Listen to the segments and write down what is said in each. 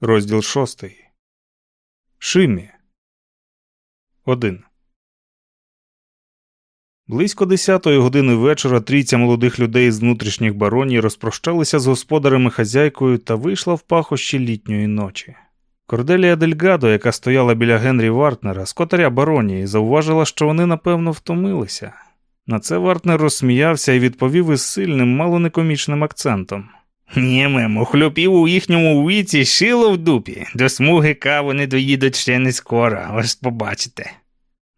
Розділ шостий. Шимі. Один. Близько десятої години вечора трійця молодих людей з внутрішніх бароній розпрощалися з господарем і хазяйкою та вийшла в пахощі літньої ночі. Корделія Дельгадо, яка стояла біля Генрі Вартнера, скотаря баронії, зауважила, що вони напевно втомилися. На це Вартнер розсміявся і відповів із сильним, мало некомічним акцентом. Німем, у хлюпів у їхньому віці шило в дупі. До смуги каву не доїдуть ще не скоро, ось побачите.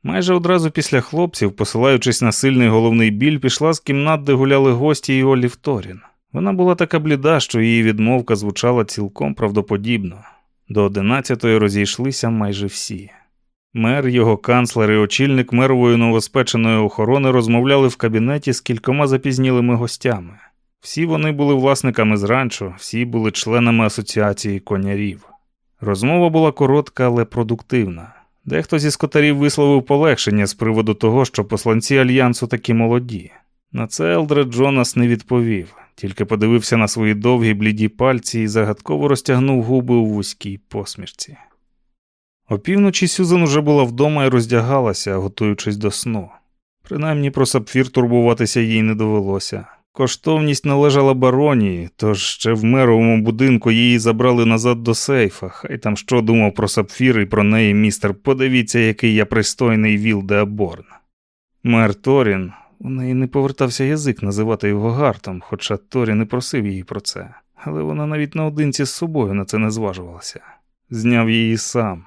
Майже одразу після хлопців, посилаючись на сильний головний біль, пішла з кімнат, де гуляли гості і Олі Вторін. Вона була така бліда, що її відмовка звучала цілком правдоподібно. До одинадцятої розійшлися майже всі. Мер, його канцлер і очільник мерової новоспеченої охорони розмовляли в кабінеті з кількома запізнілими гостями. Всі вони були власниками з ранчо, всі були членами асоціації конярів. Розмова була коротка, але продуктивна. Дехто зі скотарів висловив полегшення з приводу того, що посланці альянсу такі молоді. На це Елдред Джонас не відповів, тільки подивився на свої довгі бліді пальці і загадково розтягнув губи у вузькій посмішці. Опівночі Сюзан уже була вдома і роздягалася, готуючись до сну. Принаймні про сапфір турбуватися їй не довелося. Коштовність належала баронії, тож ще в меровому будинку її забрали назад до сейфа. Хай там що думав про сапфір і про неї містер. Подивіться, який я пристойний Віл де Аборн. Мер Торін, у неї не повертався язик називати його гартом, хоча Торі не просив її про це, але вона навіть наодинці з собою на це не зважувалася. Зняв її сам.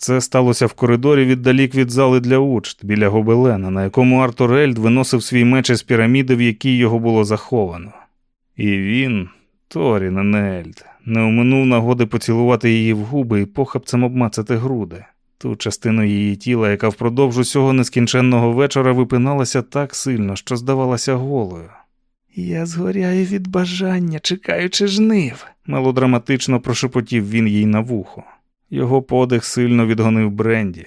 Це сталося в коридорі віддалік від зали для учт біля гобелена, на якому Артур Ельд виносив свій меч із піраміди, в якій його було заховано. І він, Торін, Ельд, не оминув нагоди поцілувати її в губи і похапцем обмацати груди, ту частину її тіла, яка впродовж усього нескінченного вечора випиналася так сильно, що здавалася голою. Я згоряю від бажання, чекаючи жнив, мелодраматично прошепотів він їй на вухо. Його подих сильно відгонив Бренді.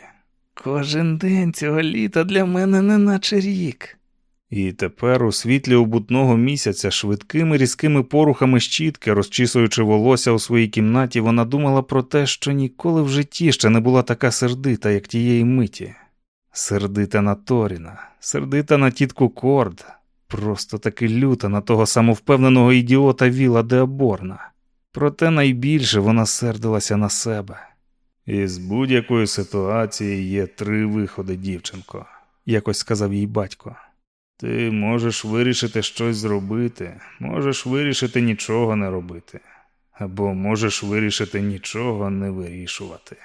Кожен день цього літа для мене не наче рік. І тепер, у світлі обутного місяця, швидкими різкими порухами щітки, розчісуючи волосся у своїй кімнаті, вона думала про те, що ніколи в житті ще не була така сердита, як тієї миті. Сердита на Торіна, сердита на тітку Корд, просто таки люта на того самовпевненого ідіота Віла Деаборна. Проте найбільше вона сердилася на себе. Із будь-якої ситуації є три виходи, дівчинко, якось сказав їй батько. Ти можеш вирішити щось зробити, можеш вирішити нічого не робити, або можеш вирішити нічого не вирішувати.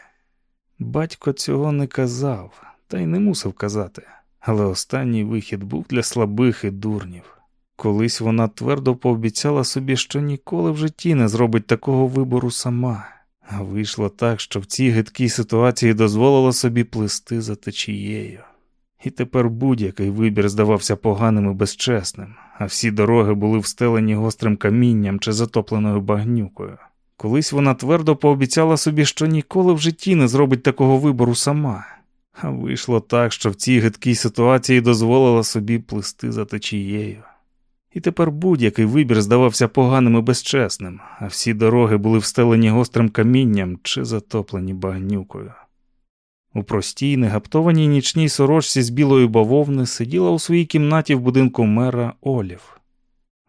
Батько цього не казав, та й не мусив казати, але останній вихід був для слабих і дурнів. Колись вона твердо пообіцяла собі, що ніколи в житті не зробить такого вибору сама. А вийшло так, що в цій гидкій ситуації дозволила собі плисти за течією. І тепер будь-який вибір здавався поганим і безчесним, а всі дороги були встелені гострим камінням чи затопленою багнюкою. Колись вона твердо пообіцяла собі, що ніколи в житті не зробить такого вибору сама, а вийшло так, що в цій гидкій ситуації дозволила собі плисти за течією. І тепер будь-який вибір здавався поганим і безчесним, а всі дороги були встелені гострим камінням чи затоплені багнюкою. У простій, негаптованій нічній сорочці з білої бавовни сиділа у своїй кімнаті в будинку мера Олів.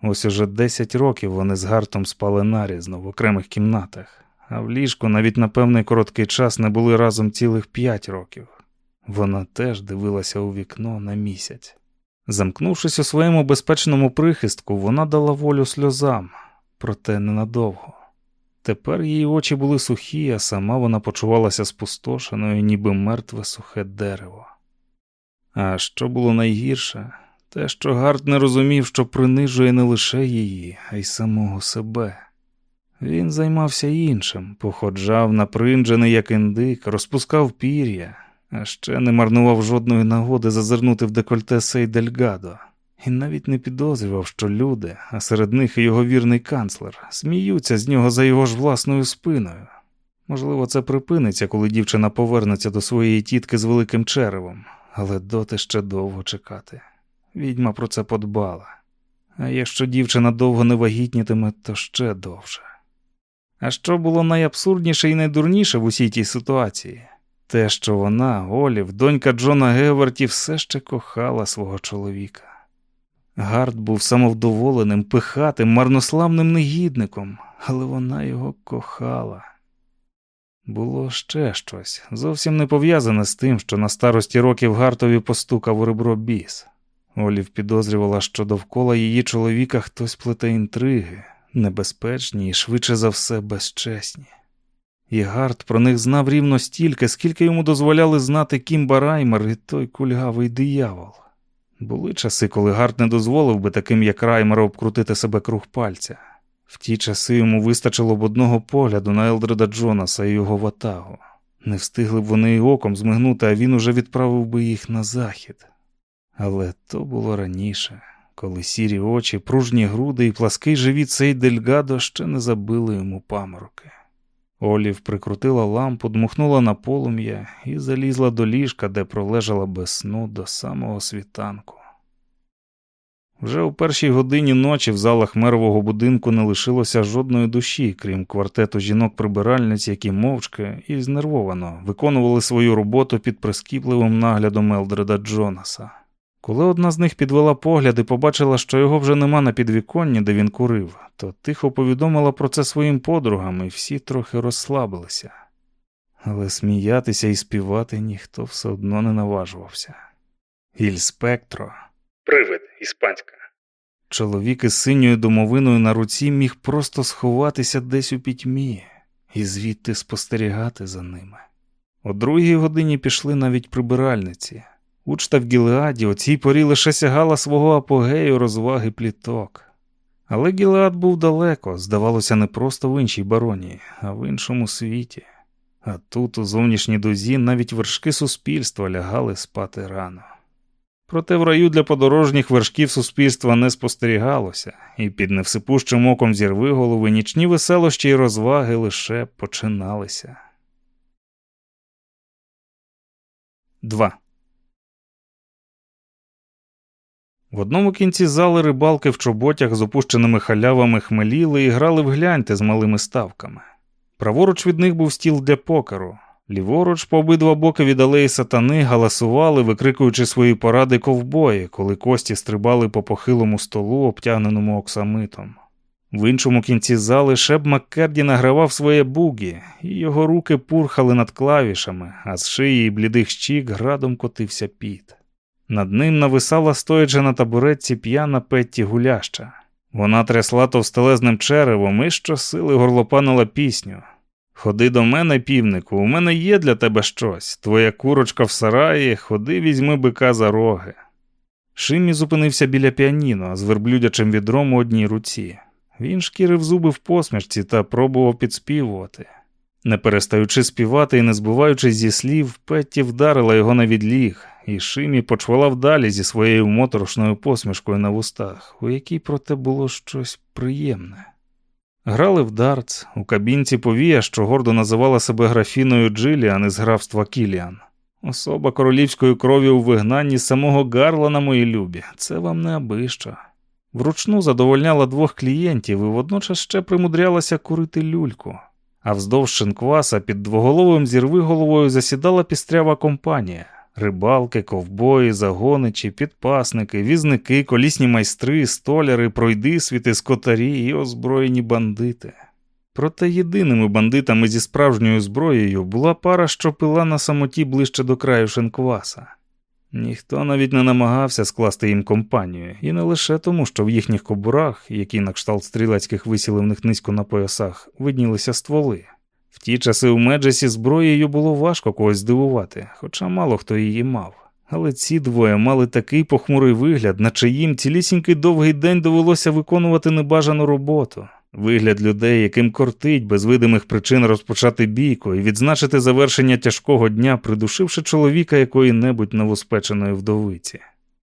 Ось уже десять років вони з гартом спали нарізно в окремих кімнатах, а в ліжку навіть на певний короткий час не були разом цілих п'ять років. Вона теж дивилася у вікно на місяць. Замкнувшись у своєму безпечному прихистку, вона дала волю сльозам, проте ненадовго. Тепер її очі були сухі, а сама вона почувалася спустошеною, ніби мертве сухе дерево. А що було найгірше, те, що Гард не розумів, що принижує не лише її, а й самого себе. Він займався іншим, походжав напринджений, як індик, розпускав пір'я а ще не марнував жодної нагоди зазирнути в декольте Сейдельгадо, і навіть не підозрював, що люди, а серед них і його вірний канцлер, сміються з нього за його ж власною спиною. Можливо, це припиниться, коли дівчина повернеться до своєї тітки з великим черевом, але доти ще довго чекати. Відьма про це подбала. А якщо дівчина довго не вагітнітиме, то ще довше. А що було найабсурдніше і найдурніше в усій тій ситуації? Те, що вона, Олів, донька Джона Геверті, все ще кохала свого чоловіка. Гард був самовдоволеним, пихатим, марнославним негідником, але вона його кохала. Було ще щось, зовсім не пов'язане з тим, що на старості років Гартові постукав у ребро біс. Олів підозрювала, що довкола її чоловіка хтось плете інтриги, небезпечні і швидше за все безчесні. І Гарт про них знав рівно стільки, скільки йому дозволяли знати Кімба Раймер і той кульгавий диявол. Були часи, коли Гарт не дозволив би таким, як Раймер, обкрутити себе круг пальця. В ті часи йому вистачило б одного погляду на Елдреда Джонаса і його ватагу. Не встигли б вони й оком змигнути, а він уже відправив би їх на захід. Але то було раніше, коли сірі очі, пружні груди і плаский живіт цей Дельгадо ще не забили йому памороки. Олів прикрутила лампу, дмухнула на полум'я і залізла до ліжка, де пролежала без сну до самого світанку. Вже у першій годині ночі в залах мерового будинку не лишилося жодної душі, крім квартету жінок-прибиральниць, які мовчки і знервовано виконували свою роботу під прискіпливим наглядом Елдреда Джонаса. Коли одна з них підвела погляд і побачила, що його вже нема на підвіконні, де він курив, то тихо повідомила про це своїм подругам, і всі трохи розслабилися. Але сміятися і співати ніхто все одно не наважувався. Іль Спектро, Привид, іспанська. чоловік із синьою домовиною на руці міг просто сховатися десь у пітьмі і звідти спостерігати за ними. О другій годині пішли навіть прибиральниці. Учта в Гілеаді о цій порі лише сягала свого апогею розваги пліток. Але Гілеад був далеко, здавалося, не просто в іншій баронії, а в іншому світі. А тут, у зовнішній дозі, навіть вершки суспільства лягали спати рано. Проте в раю для подорожніх вершків суспільства не спостерігалося, і під невсипущим оком зірви голови нічні веселощі й розваги лише починалися. 2. В одному кінці зали рибалки в чоботях з опущеними халявами хмеліли і грали в гляньте з малими ставками. Праворуч від них був стіл для покеру. Ліворуч, по обидва боки від алеї сатани, галасували, викрикуючи свої поради ковбої, коли кості стрибали по похилому столу, обтягненому оксамитом. В іншому кінці зали Шеб Маккерді награвав своє бугі, і його руки пурхали над клавішами, а з шиї і блідих щік градом котився піт. Над ним нависала, стоячи на табуретці п'яна Петті гуляща. Вона трясла товстелезним черевом і щосили горлопанила пісню. Ходи до мене, півнику, у мене є для тебе щось. Твоя курочка в сараї, ходи, візьми бика за роги. Шиммі зупинився біля піаніно з верблюдячим відром у одній руці. Він шкірив зуби в посмішці та пробував підспівувати. Не перестаючи співати і не збиваючись зі слів, Петті вдарила його на відліг, і Шимі почвала вдалі зі своєю моторошною посмішкою на вустах, у якій проте було щось приємне. Грали в дартс, у кабінці повія, що гордо називала себе графіною Джиліан із графства Кіліан. Особа королівської крові у вигнанні самого Гарлана, мої любі, це вам не абищо. Вручну задовольняла двох клієнтів і водночас ще примудрялася курити люльку. А вздовж шинкваса під двоголовим зірви головою засідала пістрява компанія. Рибалки, ковбої, загоничі, підпасники, візники, колісні майстри, столяри, пройдисвіти, скотарі і озброєні бандити. Проте єдиними бандитами зі справжньою зброєю була пара, що пила на самоті ближче до краю шинкваса. Ніхто навіть не намагався скласти їм компанію, і не лише тому, що в їхніх кобурах, які на кшталт стрілецьких висіливних низько на поясах, виднілися стволи. В ті часи у Меджесі зброєю було важко когось здивувати, хоча мало хто її мав. Але ці двоє мали такий похмурий вигляд, наче їм цілісінький довгий день довелося виконувати небажану роботу. Вигляд людей, яким кортить без видимих причин розпочати бійку і відзначити завершення тяжкого дня, придушивши чоловіка якої-небудь новоспеченої вдовиці.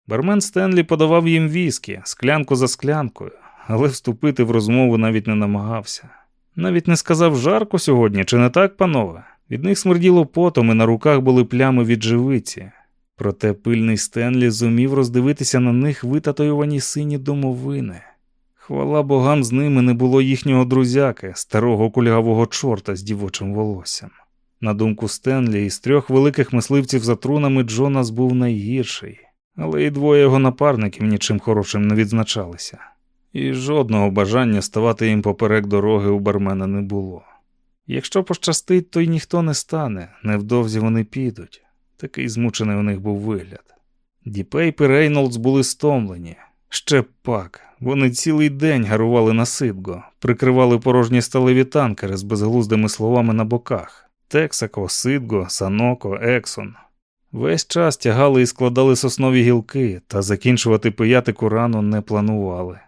Бармен Стенлі подавав їм віскі, склянку за склянкою, але вступити в розмову навіть не намагався. Навіть не сказав жарко сьогодні, чи не так, панове? Від них смерділо потом, і на руках були плями від живиці. Проте пильний Стенлі зумів роздивитися на них витатуювані сині домовини. Хвала богам, з ними не було їхнього друзяки, старого кульгавого чорта з дівочим волоссям. На думку Стенлі, із трьох великих мисливців за трунами Джонас був найгірший, але і двоє його напарників нічим хорошим не відзначалися, і жодного бажання ставати їм поперек дороги у бармена не було. Якщо пощастить, то й ніхто не стане, невдовзі вони підуть. Такий змучений у них був вигляд. Діпейп і Рейнолдс були стомлені. Ще пак. Вони цілий день гарували на Сітґо, прикривали порожні сталеві танкери з безглуздими словами на боках. Тексако, Сітґо, Саноко, Ексон. Весь час тягали і складали соснові гілки, та закінчувати пиятику рано не планували.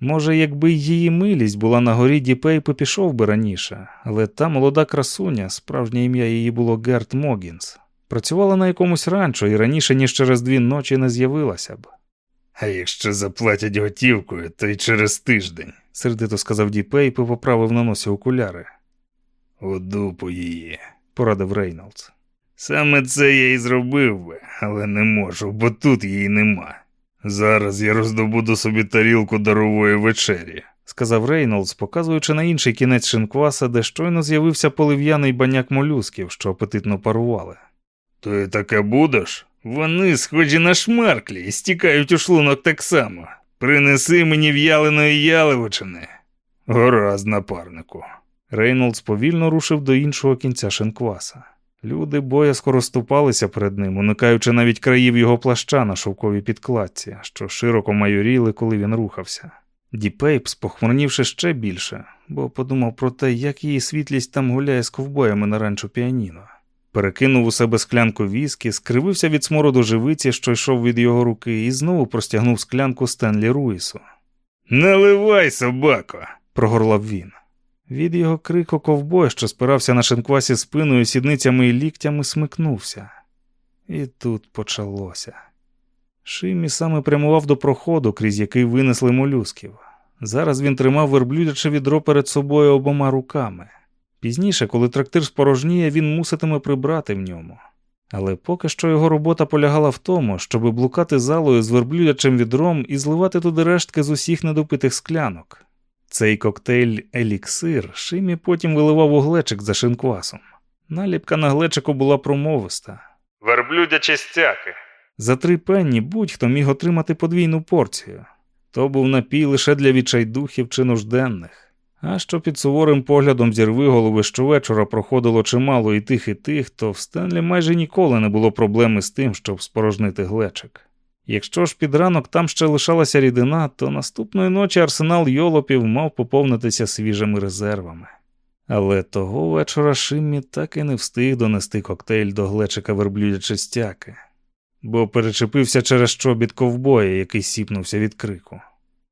Може, якби її милість була нагорі, Діпейп пішов би раніше, але та молода красуня, справжнє ім'я її було Герт Могінс, працювала на якомусь ранчо і раніше, ніж через дві ночі не з'явилася б. А якщо заплатять готівкою, то й через тиждень. сердито сказав Діпейп і поправив на носі окуляри. У дупу її, порадив Рейнолдс. Саме це я і зробив би, але не можу, бо тут її нема. Зараз я роздобуду собі тарілку дарової вечері, сказав Рейнолдс, показуючи на інший кінець шинкваса, де щойно з'явився полив'яний баняк молюсків, що апетитно парували. То ти таке будеш? Вони схожі на шмарклі і стікають у шлунок так само. Принеси мені в'яленої яловичини. Гораз, напарнику. Рейнолдс повільно рушив до іншого кінця шинкваса. Люди боязко розступалися перед ним, уникаючи навіть країв його плаща на шовковій підкладці, що широко майоріли, коли він рухався. Діпейп, спохмурнівши ще більше, бо подумав про те, як її світлість там гуляє з ковбоями на ранчо піаніно. Перекинув у себе склянку віскі, скривився від смороду живиці, що йшов від його руки, і знову простягнув склянку Стенлі Руїсу. Наливай, собако, прогорлав він. Від його крику ковбой, що спирався на шинквасі спиною, сідницями і ліктями, смикнувся. І тут почалося. Шимі саме прямував до проходу, крізь який винесли молюсків. Зараз він тримав верблюдяче відро перед собою обома руками. Пізніше, коли трактир спорожніє, він муситиме прибрати в ньому. Але поки що його робота полягала в тому, щоб блукати залою з верблюдячим відром і зливати туди рештки з усіх недопитих склянок. Цей коктейль еліксир Шимі потім виливав у глечик за шинквасом. Наліпка на глечику була промовиста. Верблюдячі стяки. За три пенні будь-хто міг отримати подвійну порцію. То був напій лише для відчайдухів чи нужденних. А що під суворим поглядом зірви голови щовечора проходило чимало і тих, і тих, то в Стенлі майже ніколи не було проблеми з тим, щоб спорожнити глечик. Якщо ж під ранок там ще лишалася рідина, то наступної ночі арсенал йолопів мав поповнитися свіжими резервами. Але того вечора Шиммі так і не встиг донести коктейль до глечика верблюдячи стяки, бо перечепився через чобіт ковбоя, який сіпнувся від крику.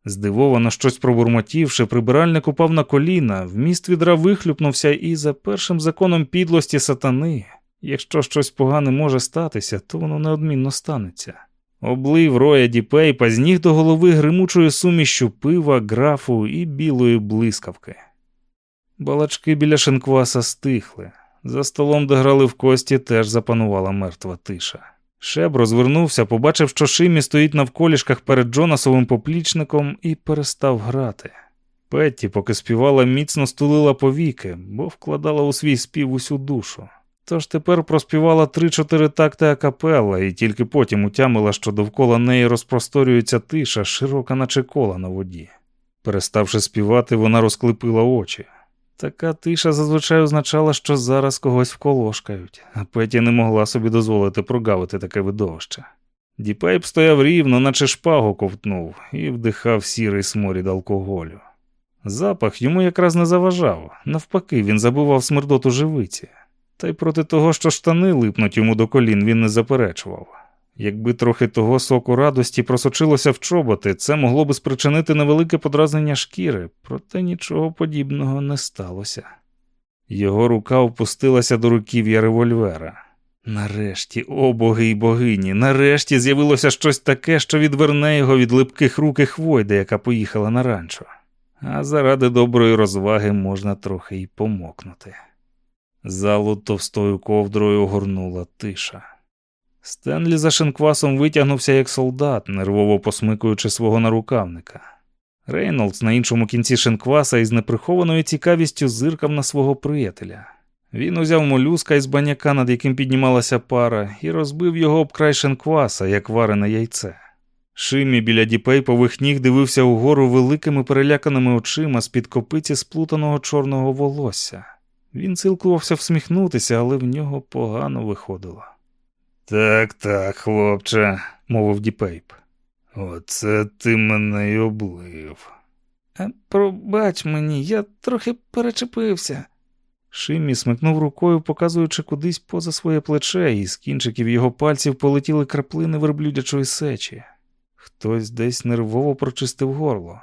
Здивовано щось пробурмотівши, прибиральник упав на коліна, вміст відра вихлюпнувся і за першим законом підлості сатани, якщо щось погане може статися, то воно неодмінно станеться. Облив роя діпейпа з ніг до голови гримучою сумішю пива, графу і білої блискавки. Балачки біля шинкваса стихли. За столом, де грали в кості, теж запанувала мертва тиша. Шеб розвернувся, побачив, що Шимі стоїть навколішках перед Джонасовим поплічником і перестав грати. Петті, поки співала, міцно стулила повіки, бо вкладала у свій спів усю душу. Тож тепер проспівала три-чотири такти акапелла і тільки потім утямила, що довкола неї розпросторюється тиша, широка, наче кола на воді. Переставши співати, вона розклепила очі. Така тиша зазвичай означала, що зараз когось вколошкають, а Петі не могла собі дозволити прогавити таке видовище. Діпейп стояв рівно, наче шпагу ковтнув, і вдихав сірий сморід алкоголю. Запах йому якраз не заважав, навпаки, він забував смердоту живиці. Та й проти того, що штани липнуть йому до колін, він не заперечував. Якби трохи того соку радості просочилося в чоботи, це могло би спричинити невелике подразнення шкіри, проте нічого подібного не сталося. Його рука опустилася до руків'я револьвера. Нарешті, о боги й богині, нарешті з'явилося щось таке, що відверне його від липких рук і хвойди, яка поїхала на ранчо. А заради доброї розваги можна трохи й помокнути. Залу товстою ковдрою огорнула тиша. Стенлі за шинквасом витягнувся як солдат, нервово посмикуючи свого нарукавника. Рейнолдс на іншому кінці шинкваса із неприхованою цікавістю зиркав на свого приятеля. Він узяв молюска із баняка, над яким піднімалася пара, і розбив його об край шинкваса, як варене яйце. Шимі біля діпейпових ніг дивився угору великими переляканими очима з-під копиці сплутаного чорного волосся. Він силкувався всміхнутися, але в нього погано виходило. Так, так, хлопче, мовив діпейп. оце ти мене й облив. Пробач мені, я трохи перечепився. Шиммі смикнув рукою, показуючи кудись поза своє плече, і з кінчиків його пальців полетіли краплини верблюдячої сечі. Хтось десь нервово прочистив горло.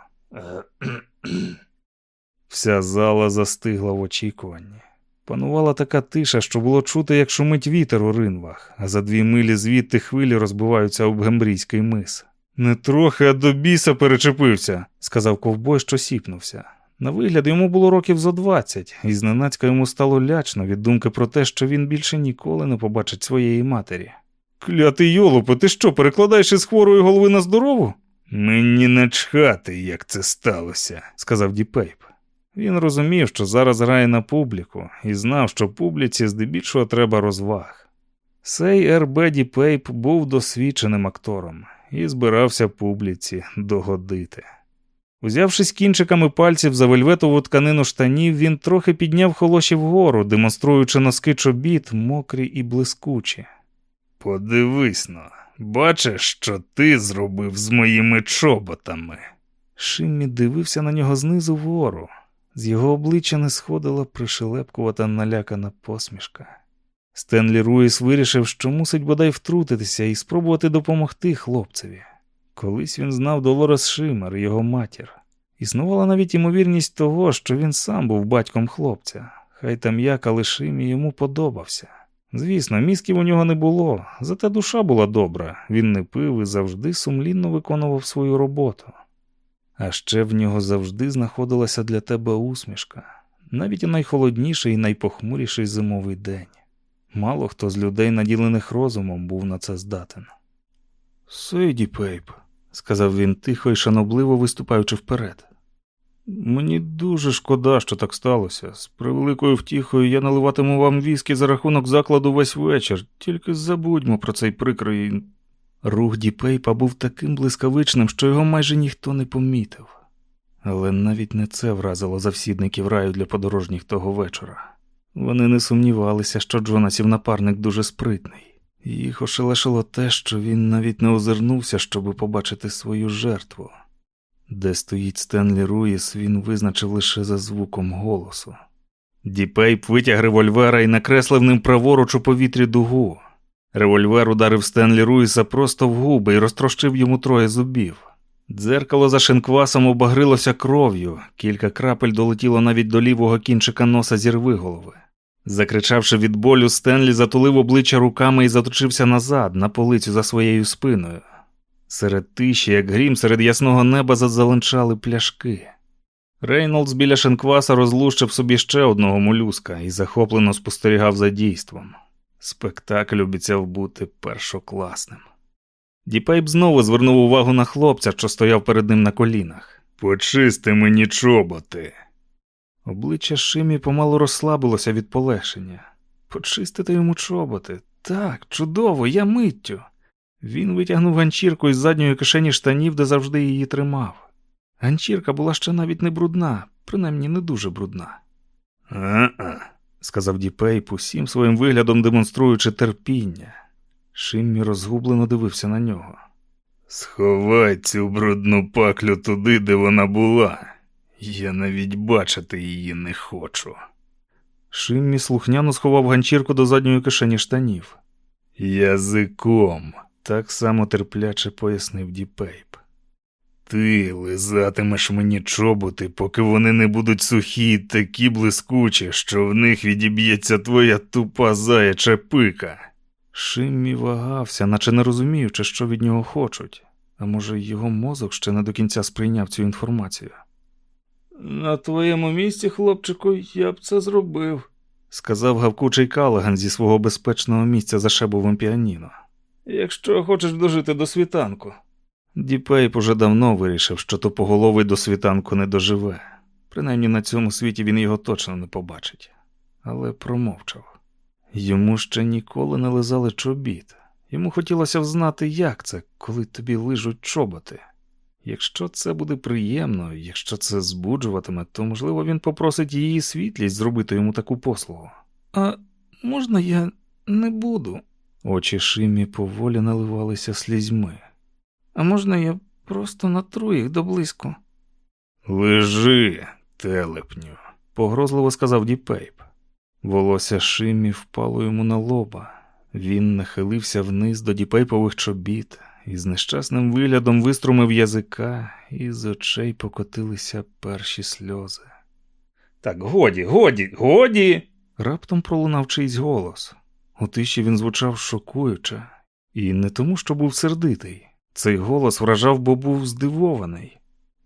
Вся зала застигла в очікуванні. Панувала така тиша, що було чути, як шумить вітер у ринвах, а за дві милі звідти хвилі розбиваються об гембрійський мис. Не трохи, а до біса перечепився, сказав ковбой, що сіпнувся. На вигляд йому було років зо двадцять, і зненацька йому стало лячно від думки про те, що він більше ніколи не побачить своєї матері. Клятий йолопе, ти що, перекладаєш із хворої голови на здорову? Мені начхати, як це сталося, сказав Діпейп. Він розумів, що зараз грає на публіку, і знав, що публіці здебільшого треба розваг. Сей Р.Б. Діпейп був досвідченим актором і збирався публіці догодити. Узявшись кінчиками пальців за вельветову тканину штанів, він трохи підняв холоші вгору, демонструючи носки чобіт, мокрі і блискучі. Подивись-но, бачиш, що ти зробив з моїми чоботами. Шиммі дивився на нього знизу вгору. З його обличчя не сходила пришелепкувата налякана посмішка. Стенлі Руїс вирішив, що мусить бодай втрутитися і спробувати допомогти хлопцеві. Колись він знав Долорес Шимер, його матір. Існувала навіть ймовірність того, що він сам був батьком хлопця, хай там як, але Шимі йому подобався. Звісно, мізків у нього не було, зате душа була добра, він не пив і завжди сумлінно виконував свою роботу. А ще в нього завжди знаходилася для тебе усмішка, навіть у найхолодніший і найпохмуріший зимовий день. Мало хто з людей, наділених розумом, був на це здатен. Сейді Пейп, сказав він тихо і шанобливо виступаючи вперед. Мені дуже шкода, що так сталося. З превеликою втіхою я наливатиму вам віскі за рахунок закладу весь вечір, тільки забудьмо про цей прикрий. Рух Діпейпа був таким блискавичним, що його майже ніхто не помітив. Але навіть не це вразило завсідників раю для подорожніх того вечора. Вони не сумнівалися, що Джонасів напарник дуже спритний. Їх ошелешило те, що він навіть не озирнувся, щоби побачити свою жертву. Де стоїть Стенлі Руїс, він визначив лише за звуком голосу. Діпейп витяг револьвера і накреслив ним праворуч у повітрі дугу. Револьвер ударив Стенлі Руїса просто в губи і розтрощив йому троє зубів. Дзеркало за шинквасом обагрилося кров'ю, кілька крапель долетіло навіть до лівого кінчика носа зірвиголови. Закричавши від болю, Стенлі затулив обличчя руками і заточився назад, на полицю за своєю спиною. Серед тиші, як грім, серед ясного неба зазеленчали пляшки. Рейнолдс біля шинкваса розлущив собі ще одного молюска і захоплено спостерігав за дійством. Спектакль обіцяв бути першокласним. Діпейп знову звернув увагу на хлопця, що стояв перед ним на колінах. Почисти мені чоботи. Обличчя Шиммі помалу розслабилося від полегшення. Почистити йому чоботи. Так, чудово, я миттю. Він витягнув ганчірку із задньої кишені штанів, де завжди її тримав. Ганчірка була ще навіть не брудна, принаймні не дуже брудна. А-а, сказав Діпейп, усім своїм виглядом демонструючи терпіння. Шиммі розгублено дивився на нього. Сховай цю брудну паклю туди, де вона була. Я навіть бачити її не хочу. Шиммі слухняно сховав ганчірку до задньої кишені штанів. Язиком. Так само терпляче пояснив Діпейп. Ти лизатимеш мені чоботи, поки вони не будуть сухі й такі блискучі, що в них відіб'ється твоя тупа заяча пика. Шиммі вагався, наче не розуміючи, що від нього хочуть, а може, його мозок ще не до кінця сприйняв цю інформацію. На твоєму місці, хлопчику, я б це зробив, сказав гавкучий Калаган зі свого безпечного місця за Шебовим піаніно. Якщо хочеш дожити до світанку. Діпейп уже давно вирішив, що тупоголовий до світанку не доживе. Принаймні на цьому світі він його точно не побачить, але промовчав. Йому ще ніколи не лизали чобіт. Йому хотілося взнати, як це, коли тобі лижуть чоботи. Якщо це буде приємно, якщо це збуджуватиме, то, можливо, він попросить її світлість зробити йому таку послугу. А можна я не буду? Очі Шимі поволі наливалися слізьми. А можна я просто натру їх доблизько? Лежи, телепню, погрозливо сказав Діпейп. Волосся Шиммі впало йому на лоба. Він нахилився вниз до Діпейпових чобіт і з нещасним виглядом вистромив язика, і з очей покотилися перші сльози. Так, годі, годі, годі. Раптом пролунав чийсь голос. У тиші він звучав шокуюче, і не тому, що був сердитий. Цей голос вражав, бо був здивований.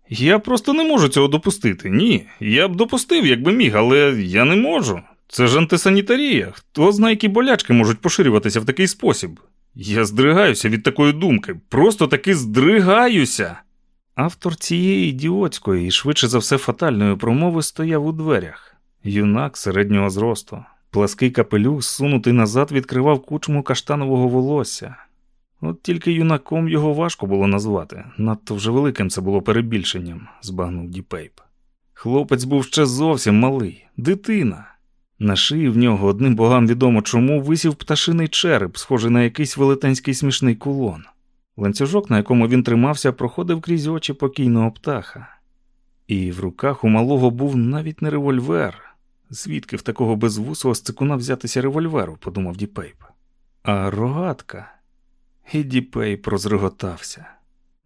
Я просто не можу цього допустити. Ні. Я б допустив, якби міг, але я не можу. Це ж антисанітарія. Хто знає, які болячки можуть поширюватися в такий спосіб. Я здригаюся від такої думки, просто таки здригаюся. Автор цієї ідіотської і швидше за все фатальної промови стояв у дверях. Юнак середнього зросту. Плаский капелюх, сунутий назад, відкривав кучму каштанового волосся. От тільки юнаком його важко було назвати, надто вже великим це було перебільшенням, збагнув Діпейп. Хлопець був ще зовсім малий, дитина. На шиї в нього одним богам відомо чому висів пташиний череп, схожий на якийсь велетенський смішний кулон. Ланцюжок, на якому він тримався, проходив крізь очі покійного птаха. І в руках у малого був навіть не револьвер. Звідки в такого безвусого сцикуна взятися револьверу, подумав Діпейп. А рогатка. І Діпейп розреготався.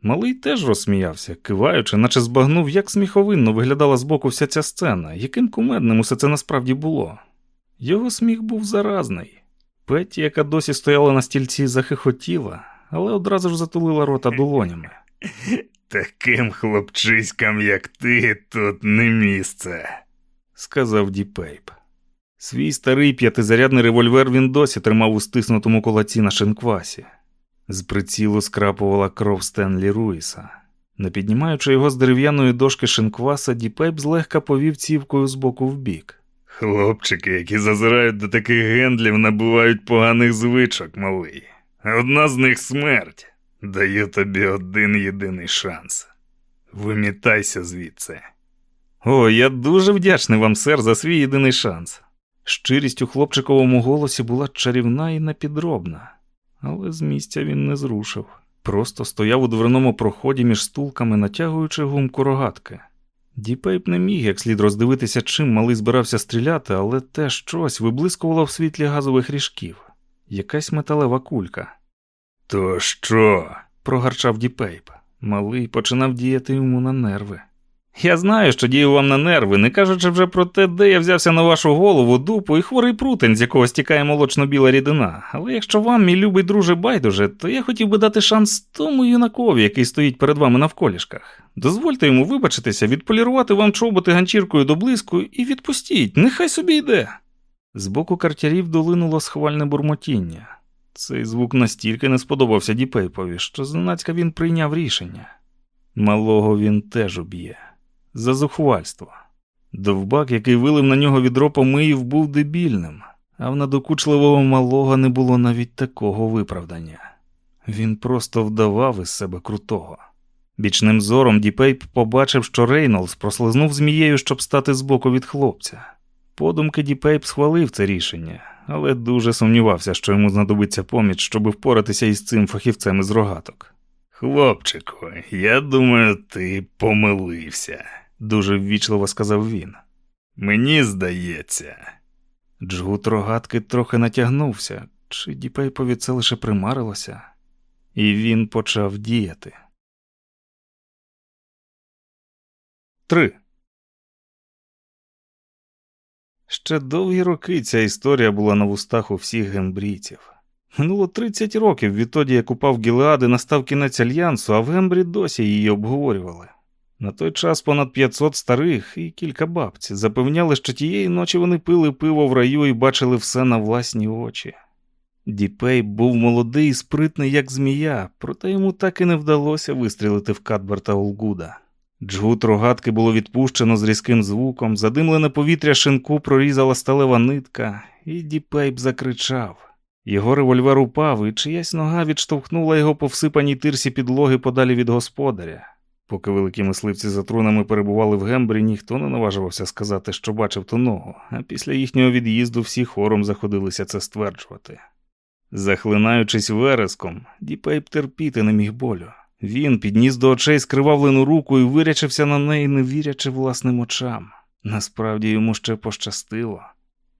Малий теж розсміявся, киваючи, наче збагнув, як сміховинно виглядала збоку вся ця сцена, яким кумедним усе це насправді було. Його сміх був заразний. Петті, яка досі стояла на стільці, захихотіла, але одразу ж затулила рота долонями. Таким хлопчиськам, як ти, тут не місце, сказав Діпейп. Свій старий п'ятизарядний револьвер він досі тримав у стиснутому кулаці на шинквасі. З прицілу скрапувала кров Стенлі Руїса. Не піднімаючи його з дерев'яної дошки шинкваса, Діпейп злегка повів цівкою з боку в бік. Хлопчики, які зазирають до таких гендлів, набувають поганих звичок, малий. Одна з них смерть. Даю тобі один єдиний шанс. Вимітайся звідси. О, я дуже вдячний вам, сер, за свій єдиний шанс. Щирість у хлопчиковому голосі була чарівна і непідробна, але з місця він не зрушив. Просто стояв у дверному проході між стулками, натягуючи гумку рогатки. Діпейп не міг як слід роздивитися, чим малий збирався стріляти, але те щось виблискувало в світлі газових ріжків. Якась металева кулька. То що? прогарчав Діпейп. Малий починав діяти йому на нерви. Я знаю, що дію вам на нерви, не кажучи вже про те, де я взявся на вашу голову, дупу і хворий прутень, з якого стікає молочно-біла рідина. Але якщо вам, мій любий друже, байдуже, то я хотів би дати шанс тому юнакові, який стоїть перед вами навколішках. Дозвольте йому вибачитися, відполірувати вам чоботи ганчіркою до блиску і відпустіть, нехай собі йде. З боку картярів долинуло схвальне бурмотіння. Цей звук настільки не сподобався Діпейпові, що зненацька він прийняв рішення. Малого він теж уб'є. За зухвальство. Довбак, який вилив на нього відро помиїв, був дебільним, а в надокучливого малого не було навіть такого виправдання. Він просто вдавав із себе крутого. Бічним зором Діпейп побачив, що Рейнолдс прослизнув змією, щоб стати збоку від хлопця. Подумки Діпейп схвалив це рішення, але дуже сумнівався, що йому знадобиться поміч, щоб впоратися із цим фахівцем із рогаток. Хлопчику, я думаю, ти помилився, дуже ввічливо сказав він. Мені здається. Джгут рогатки трохи натягнувся, чи Діпейпові це лише примарилося, і він почав діяти. 3. Ще довгі роки ця історія була на вустах у всіх гембрійців. Минуло 30 років відтоді, як упав Гілеад і настав кінець альянсу, а в Гембрі досі її обговорювали. На той час понад 500 старих і кілька бабць запевняли, що тієї ночі вони пили пиво в раю і бачили все на власні очі. Діпей був молодий і спритний, як змія, проте йому так і не вдалося вистрілити в Кадберта Олгуда. Джгут рогатки було відпущено з різким звуком, задимлене повітря шинку прорізала сталева нитка, і Діпейп закричав. Його револьвер упав, і чиясь нога відштовхнула його по всипаній тирсою підлозі подалі від господаря. Поки великі мисливці за трунами перебували в Гембрі, ніхто не наважувався сказати, що бачив ту ногу, а після їхнього від'їзду всі хором заходилися це стверджувати. Захлинаючись вереском, Діпейп терпіти не міг болю. Він підніс до очей скривавлену руку і вирячився на неї, не вірячи власним очам. Насправді йому ще пощастило.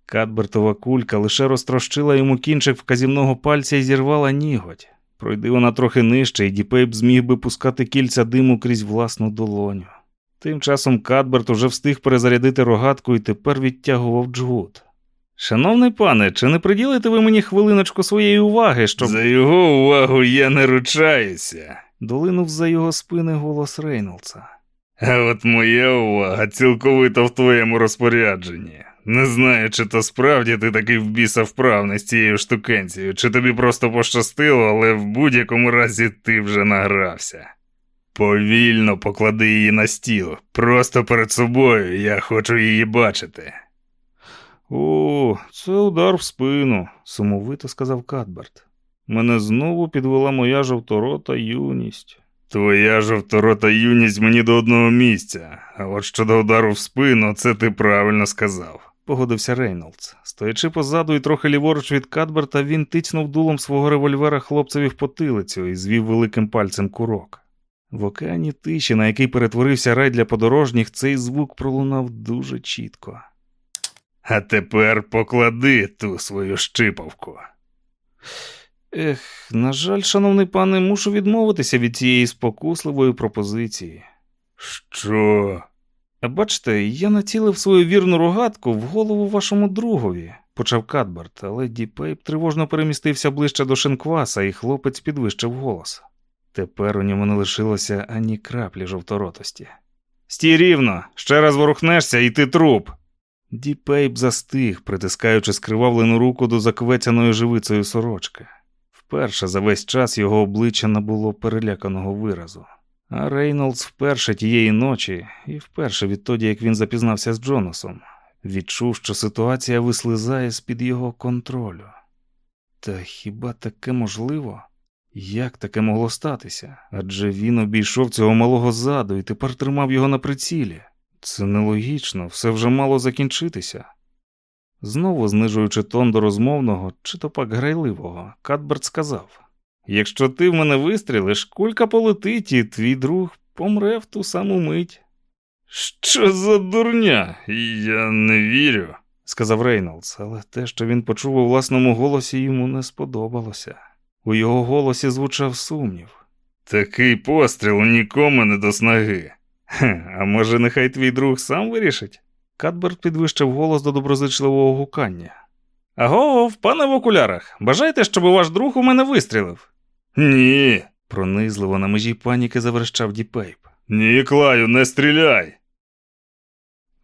Катбертова кулька лише розтрощила йому кінчик вказівного пальця і зірвала ніготь. Пройди вона трохи нижче, і Діпейп зміг би пускати кільця диму крізь власну долоню. Тим часом Катберт уже встиг перезарядити рогатку і тепер відтягував джгут. Шановний пане, чи не приділите ви мені хвилиночку своєї уваги, щоб. За його увагу я не ручаюся. долинув з-за його спини голос Рейнолдса. А от моя увага цілковито в твоєму розпорядженні. Не знаю, чи то справді ти такий в біса вправний з цією штукенцією, чи тобі просто пощастило, але в будь-якому разі ти вже награвся. Повільно поклади її на стіл, просто перед собою, я хочу її бачити. О, це удар в спину, сумовито сказав Кадберт. Мене знову підвела моя жовторота юність. Твоя жовторота юність мені до одного місця, а от щодо удару в спину, це ти правильно сказав. Погодився Рейнолдс. Стоячи позаду і трохи ліворуч від Кадберта, він тицьнув дулом свого револьвера хлопцеві в потилицю і звів великим пальцем курок. В океані тиші, на який перетворився рай для подорожніх, цей звук пролунав дуже чітко. А тепер поклади ту свою щипавку. Ех, на жаль, шановний пане, мушу відмовитися від цієї спокусливої пропозиції. Що? А бачите, я націлив свою вірну рогатку в голову вашому другові, почав Катберт, але Діпейп тривожно перемістився ближче до шинкваса, і хлопець підвищив голос. Тепер у ньому не лишилося ані краплі жовторотості. Стій рівно, ще раз ворухнешся, і ти труп. Діпейп застиг, притискаючи скривавлену руку до заквецяної живицею сорочки. Вперше за весь час його обличчя набуло переляканого виразу. А Рейнолдс вперше тієї ночі, і вперше відтоді, як він запізнався з Джонасом, відчув, що ситуація вислизає з-під його контролю. Та хіба таке можливо? Як таке могло статися? Адже він обійшов цього малого ззаду і тепер тримав його на прицілі. Це нелогічно, все вже мало закінчитися. Знову знижуючи тон до розмовного, чи то пак грайливого, Кадберт сказав Якщо ти в мене вистрілиш, кулька полетить, і твій друг помре в ту саму мить. Що за дурня? Я не вірю. сказав Рейнолдс, але те, що він почув у власному голосі, йому не сподобалося. У його голосі звучав сумнів. Такий постріл нікому не до снаги. А може, нехай твій друг сам вирішить? Катберт підвищив голос до доброзичливого гукання. Агов, пане в окулярах, бажаєте, щоб ваш друг у мене вистрілив? Ні, Пронизливо на межі паніки заверещав Діпейп. ні, Клаю, не стріляй.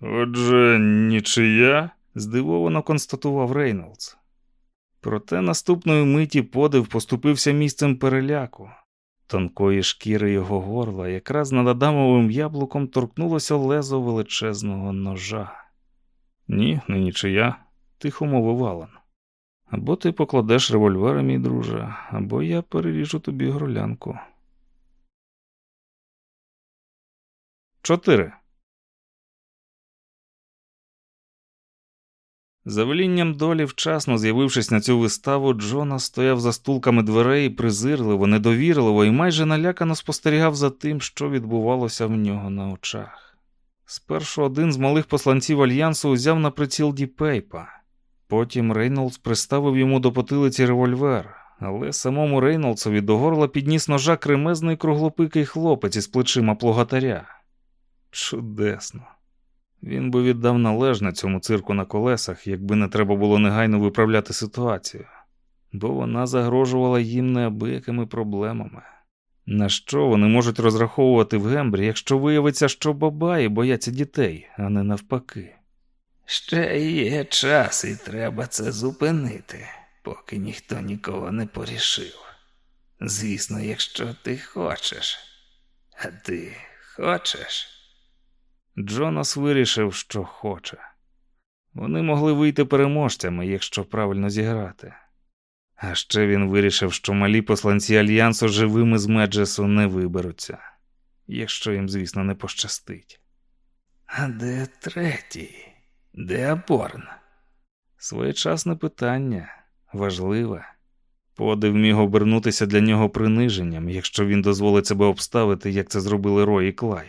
Отже, нічия? здивовано констатував Рейнолдс. Проте наступної миті подив поступився місцем переляку. Тонкої шкіри його горла якраз над адамовим яблуком торкнулося лезо величезного ножа. Ні, не нічия, тихо мовив Алан. Або ти покладеш револьвера, мій друже, або я переріжу тобі горлянку. Чотири. За велінням долі, вчасно з'явившись на цю виставу, Джона стояв за стулками дверей презирливо, недовірливо і майже налякано спостерігав за тим, що відбувалося в нього на очах. Спершу один з малих посланців Альянсу узяв на приціл Діпейпа. Потім Рейнолдс приставив йому до потилиці револьвер, але самому Рейнолдсові до горла підніс ножа кремезний круглопикий хлопець із плечима плугатаря. Чудесно. Він би віддав належне цьому цирку на колесах, якби не треба було негайно виправляти ситуацію, бо вона загрожувала їм неабиякими проблемами. На що вони можуть розраховувати в Гембрі, якщо виявиться, що бабаї бояться дітей, а не навпаки? Ще є час, і треба це зупинити. поки ніхто нікого не порішив. Звісно, якщо ти хочеш. А ти хочеш? Джонас вирішив, що хоче. Вони могли вийти переможцями, якщо правильно зіграти. А ще він вирішив, що малі посланці альянсу живими з Меджесу не виберуться, якщо їм, звісно, не пощастить. А де третій? Де Аборн? Своєчасне питання важливе. Подив міг обернутися для нього приниженням, якщо він дозволить себе обставити, як це зробили Рой і Клай.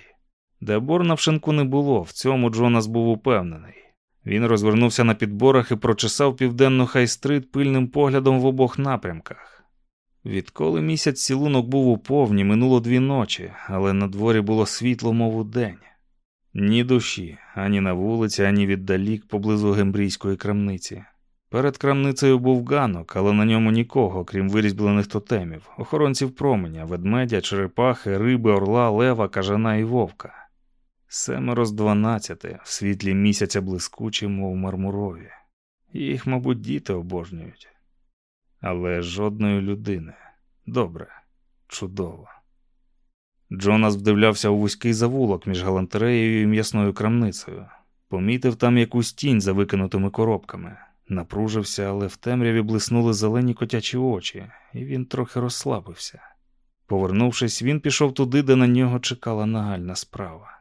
Де Борна в шинку не було, в цьому Джонас був упевнений. Він розвернувся на підборах і прочесав південну хайстрит пильним поглядом в обох напрямках. Відколи місяць цілунок був у повні, минуло дві ночі, але на дворі було світло, мов у день. Ні душі, ані на вулиці, ані віддалік поблизу гембрійської крамниці. Перед крамницею був ганок, але на ньому нікого, крім вирізблених тотемів, охоронців променя, ведмедя, черепахи, риби, орла, лева, кажана і вовка. Семеро з дванадцяти, в світлі місяця блискучі, мов мармурові. Їх, мабуть, діти обожнюють. Але жодної людини. Добре, чудово. Джонас вдивлявся у вузький завулок між галантереєю і м'ясною крамницею. Помітив там якусь тінь за викинутими коробками. Напружився, але в темряві блиснули зелені котячі очі, і він трохи розслабився. Повернувшись, він пішов туди, де на нього чекала нагальна справа.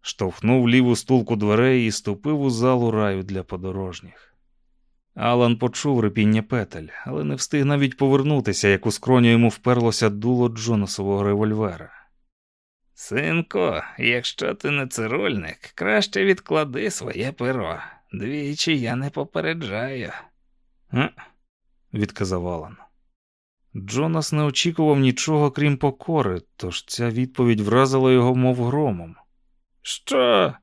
Штовхнув ліву стулку дверей і ступив у залу раю для подорожніх. Алан почув репіння петель, але не встиг навіть повернутися, як у скроню йому вперлося дуло Джонасового револьвера. Синко, якщо ти не цирульник, краще відклади своє перо. Двічі я не попереджаю. «Ге?» – відказав Алан. Джонас не очікував нічого, крім покори, тож ця відповідь вразила його, мов громом. Що?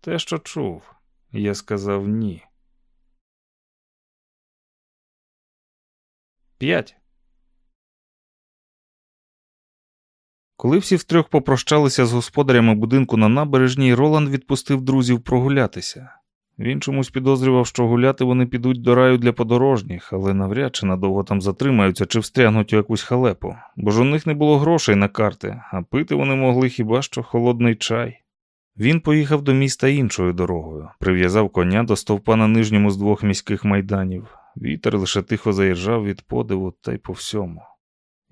Те, що чув, я сказав ні. П'ять. Коли всі втрьох попрощалися з господарями будинку на набережній, Роланд відпустив друзів прогулятися. Він чомусь підозрював, що гуляти вони підуть до раю для подорожніх, але навряд чи надовго там затримаються чи встрягнуть у якусь халепу, бо ж у них не було грошей на карти, а пити вони могли хіба що холодний чай. Він поїхав до міста іншою дорогою, прив'язав коня до стовпа на нижньому з двох міських майданів. Вітер лише тихо заїжджав від подиву та й по всьому.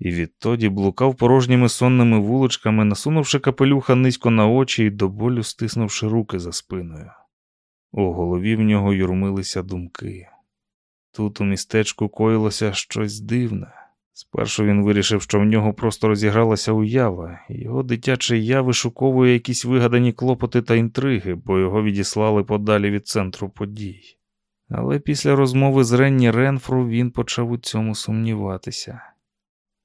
І відтоді блукав порожніми сонними вуличками, насунувши капелюха низько на очі і до болю стиснувши руки за спиною. У голові в нього юрмилися думки. Тут у містечку коїлося щось дивне. Спершу він вирішив, що в нього просто розігралася уява, його дитяче я вишуковує якісь вигадані клопоти та інтриги, бо його відіслали подалі від центру подій. Але після розмови з Ренні Ренфру він почав у цьому сумніватися.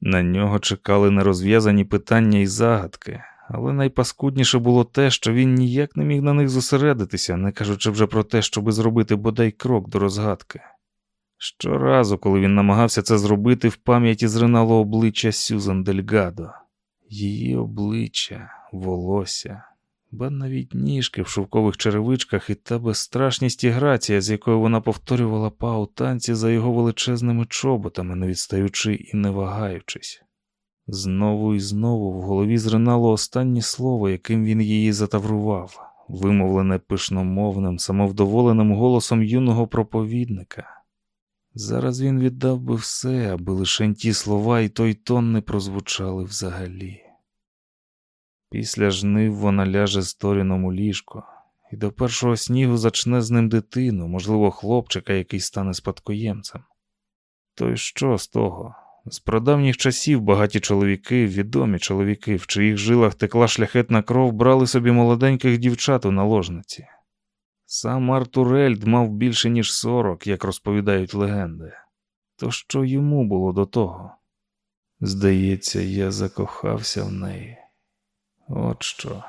На нього чекали нерозв'язані питання і загадки, але найпаскудніше було те, що він ніяк не міг на них зосередитися, не кажучи вже про те, щоби зробити бодай крок до розгадки. Щоразу, коли він намагався це зробити, в пам'яті зринало обличчя Сюзан Дельгадо, її обличчя, волосся, ба навіть ніжки в шовкових черевичках і та безстрашність і грація, з якою вона повторювала па танці за його величезними чоботами, не відстаючи і не вагаючись. Знову і знову в голові зринало останнє слово, яким він її затаврував, вимовлене пишномовним, самовдоволеним голосом юного проповідника. Зараз він віддав би все, аби лише ті слова і той тон не прозвучали взагалі. Після жнив вона ляже з Торіном у ліжко, і до першого снігу зачне з ним дитину, можливо, хлопчика, який стане спадкоємцем. То й що з того? З прадавніх часів багаті чоловіки, відомі чоловіки, в чиїх жилах текла шляхетна кров, брали собі молоденьких дівчат у наложниці. Сам Артур Ельд мав більше, ніж сорок, як розповідають легенди. То що йому було до того? Здається, я закохався в неї. От що.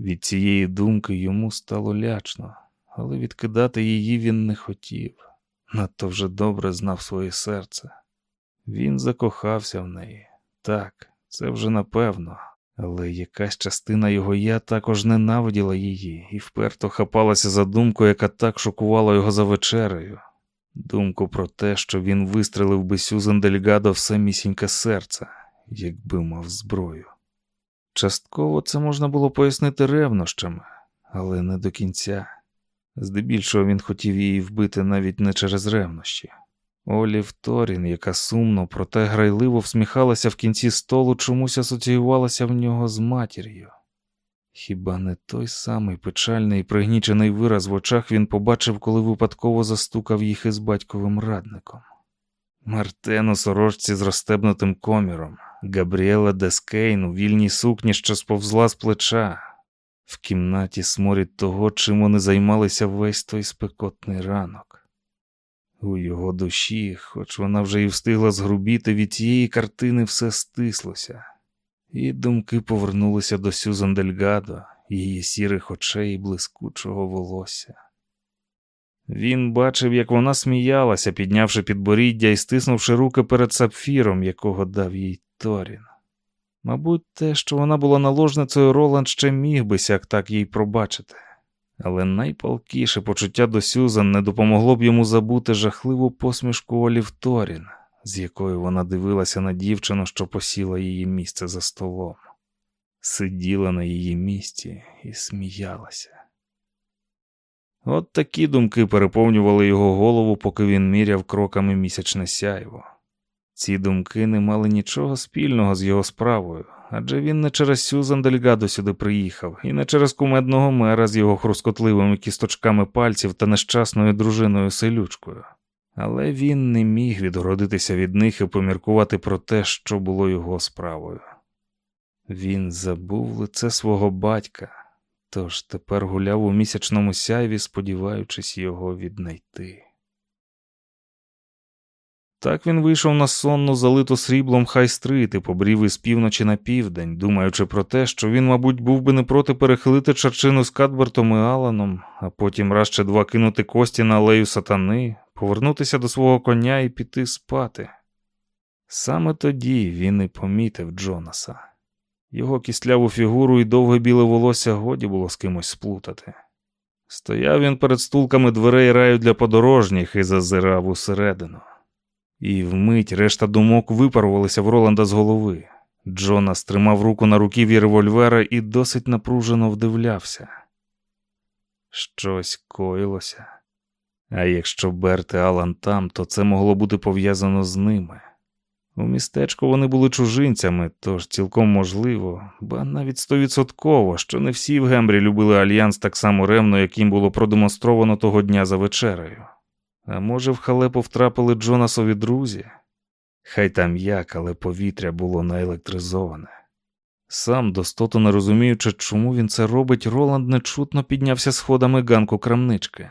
Від цієї думки йому стало лячно, але відкидати її він не хотів. Надто вже добре знав своє серце. Він закохався в неї. Так, це вже напевно, але якась частина його я також ненавиділа її і вперто хапалася за думку, яка так шокувала його за вечерею. Думку про те, що він вистрелив би Сюзан Дельгадо в самісіньке серце, якби мав зброю. Частково це можна було пояснити ревнощами, але не до кінця. Здебільшого він хотів її вбити навіть не через ревнощі. Олів Торін, яка сумно, проте грайливо всміхалася в кінці столу, чомусь асоціювалася в нього з матір'ю. Хіба не той самий печальний і пригнічений вираз в очах він побачив, коли випадково застукав їх із батьковим радником? Мартен у сорочці з розстебнутим коміром, Габріела Дескейн у вільній сукні, що сповзла з плеча, в кімнаті сморід того, чим вони займалися весь той спекотний ранок. У його душі, хоч вона вже і встигла згрубіти, від цієї картини все стислося, і думки повернулися до Сюзан Дельгадо, її сірих очей і блискучого волосся. Він бачив, як вона сміялася, піднявши підборіддя і стиснувши руки перед сапфіром, якого дав їй Торін. Мабуть, те, що вона була наложницею Роланд ще міг би сяк так їй пробачити, але найпалкіше почуття до Сюзан не допомогло б йому забути жахливу посмішку Олів Торін, з якою вона дивилася на дівчину, що посіла її місце за столом, сиділа на її місці і сміялася. От такі думки переповнювали його голову, поки він міряв кроками місячне сяйво. Ці думки не мали нічого спільного з його справою, адже він не через Сюзан Дельгадо сюди приїхав, і не через кумедного мера з його хрускотливими кісточками пальців та нещасною дружиною селючкою. Але він не міг відгородитися від них і поміркувати про те, що було його справою. Він забув лице свого батька, тож тепер гуляв у місячному сяйві, сподіваючись його віднайти. Так він вийшов на сонну, залиту сріблом хай-стрит і побрів із півночі на південь, думаючи про те, що він, мабуть, був би не проти перехилити чарчину з Кадбертом і Аланом, а потім раз ще два кинути кості на алею сатани, повернутися до свого коня і піти спати. Саме тоді він і помітив Джонаса. Його кістляву фігуру і довге біле волосся годі було з кимось сплутати. Стояв він перед стулками дверей раю для подорожніх і зазирав усередину. І вмить решта думок випарувалися в Роланда з голови. Джонас тримав руку на руків'ї револьвера і досить напружено вдивлявся. Щось коїлося. А якщо Берт і Алан там, то це могло бути пов'язано з ними. У містечку вони були чужинцями, тож цілком можливо, ба навіть стовідсотково, що не всі в Гембрі любили альянс так само ревно, як їм було продемонстровано того дня за вечерею. А може, в халепу втрапили Джонасові друзі? Хай там як, але повітря було наелектризоване. Сам, достото не розуміючи, чому він це робить, Роланд нечутно піднявся сходами ганку крамнички.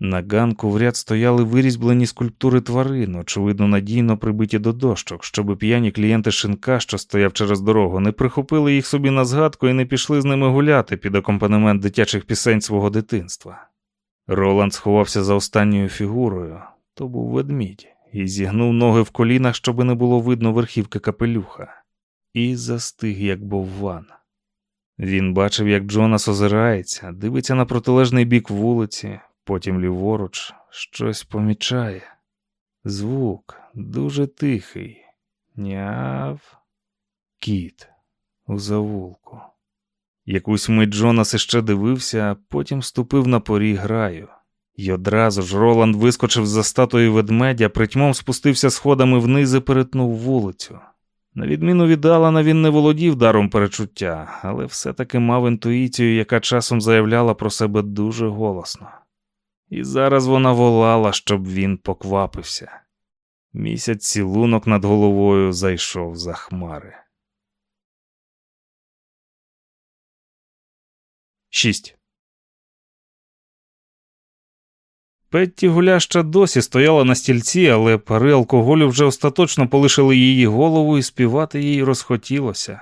На ганку в ряд стояли вирізблені скульптури тварин, очевидно, надійно прибиті до дощок, щоби п'яні клієнти шинка, що стояв через дорогу, не прихопили їх собі на згадку і не пішли з ними гуляти під акомпанемент дитячих пісень свого дитинства. Роланд сховався за останньою фігурою, то був ведмідь, і зігнув ноги в колінах, щоби не було видно верхівки капелюха, і застиг, як бовван. Він бачив, як Джонас озирається, дивиться на протилежний бік вулиці, потім ліворуч, щось помічає. Звук дуже тихий. Няв. Кіт у завулку. Якусь мить Джонас іще дивився, а потім ступив на поріг граю. І одразу ж Роланд вискочив за статуї ведмедя, притьмом спустився сходами вниз і перетнув вулицю. На відміну від Алана, він не володів даром перечуття, але все-таки мав інтуїцію, яка часом заявляла про себе дуже голосно. І зараз вона волала, щоб він поквапився. Місяць цілунок над головою зайшов за хмари. 6. Петті Гуляща досі стояла на стільці, але пари алкоголю вже остаточно полишили її голову і співати їй розхотілося.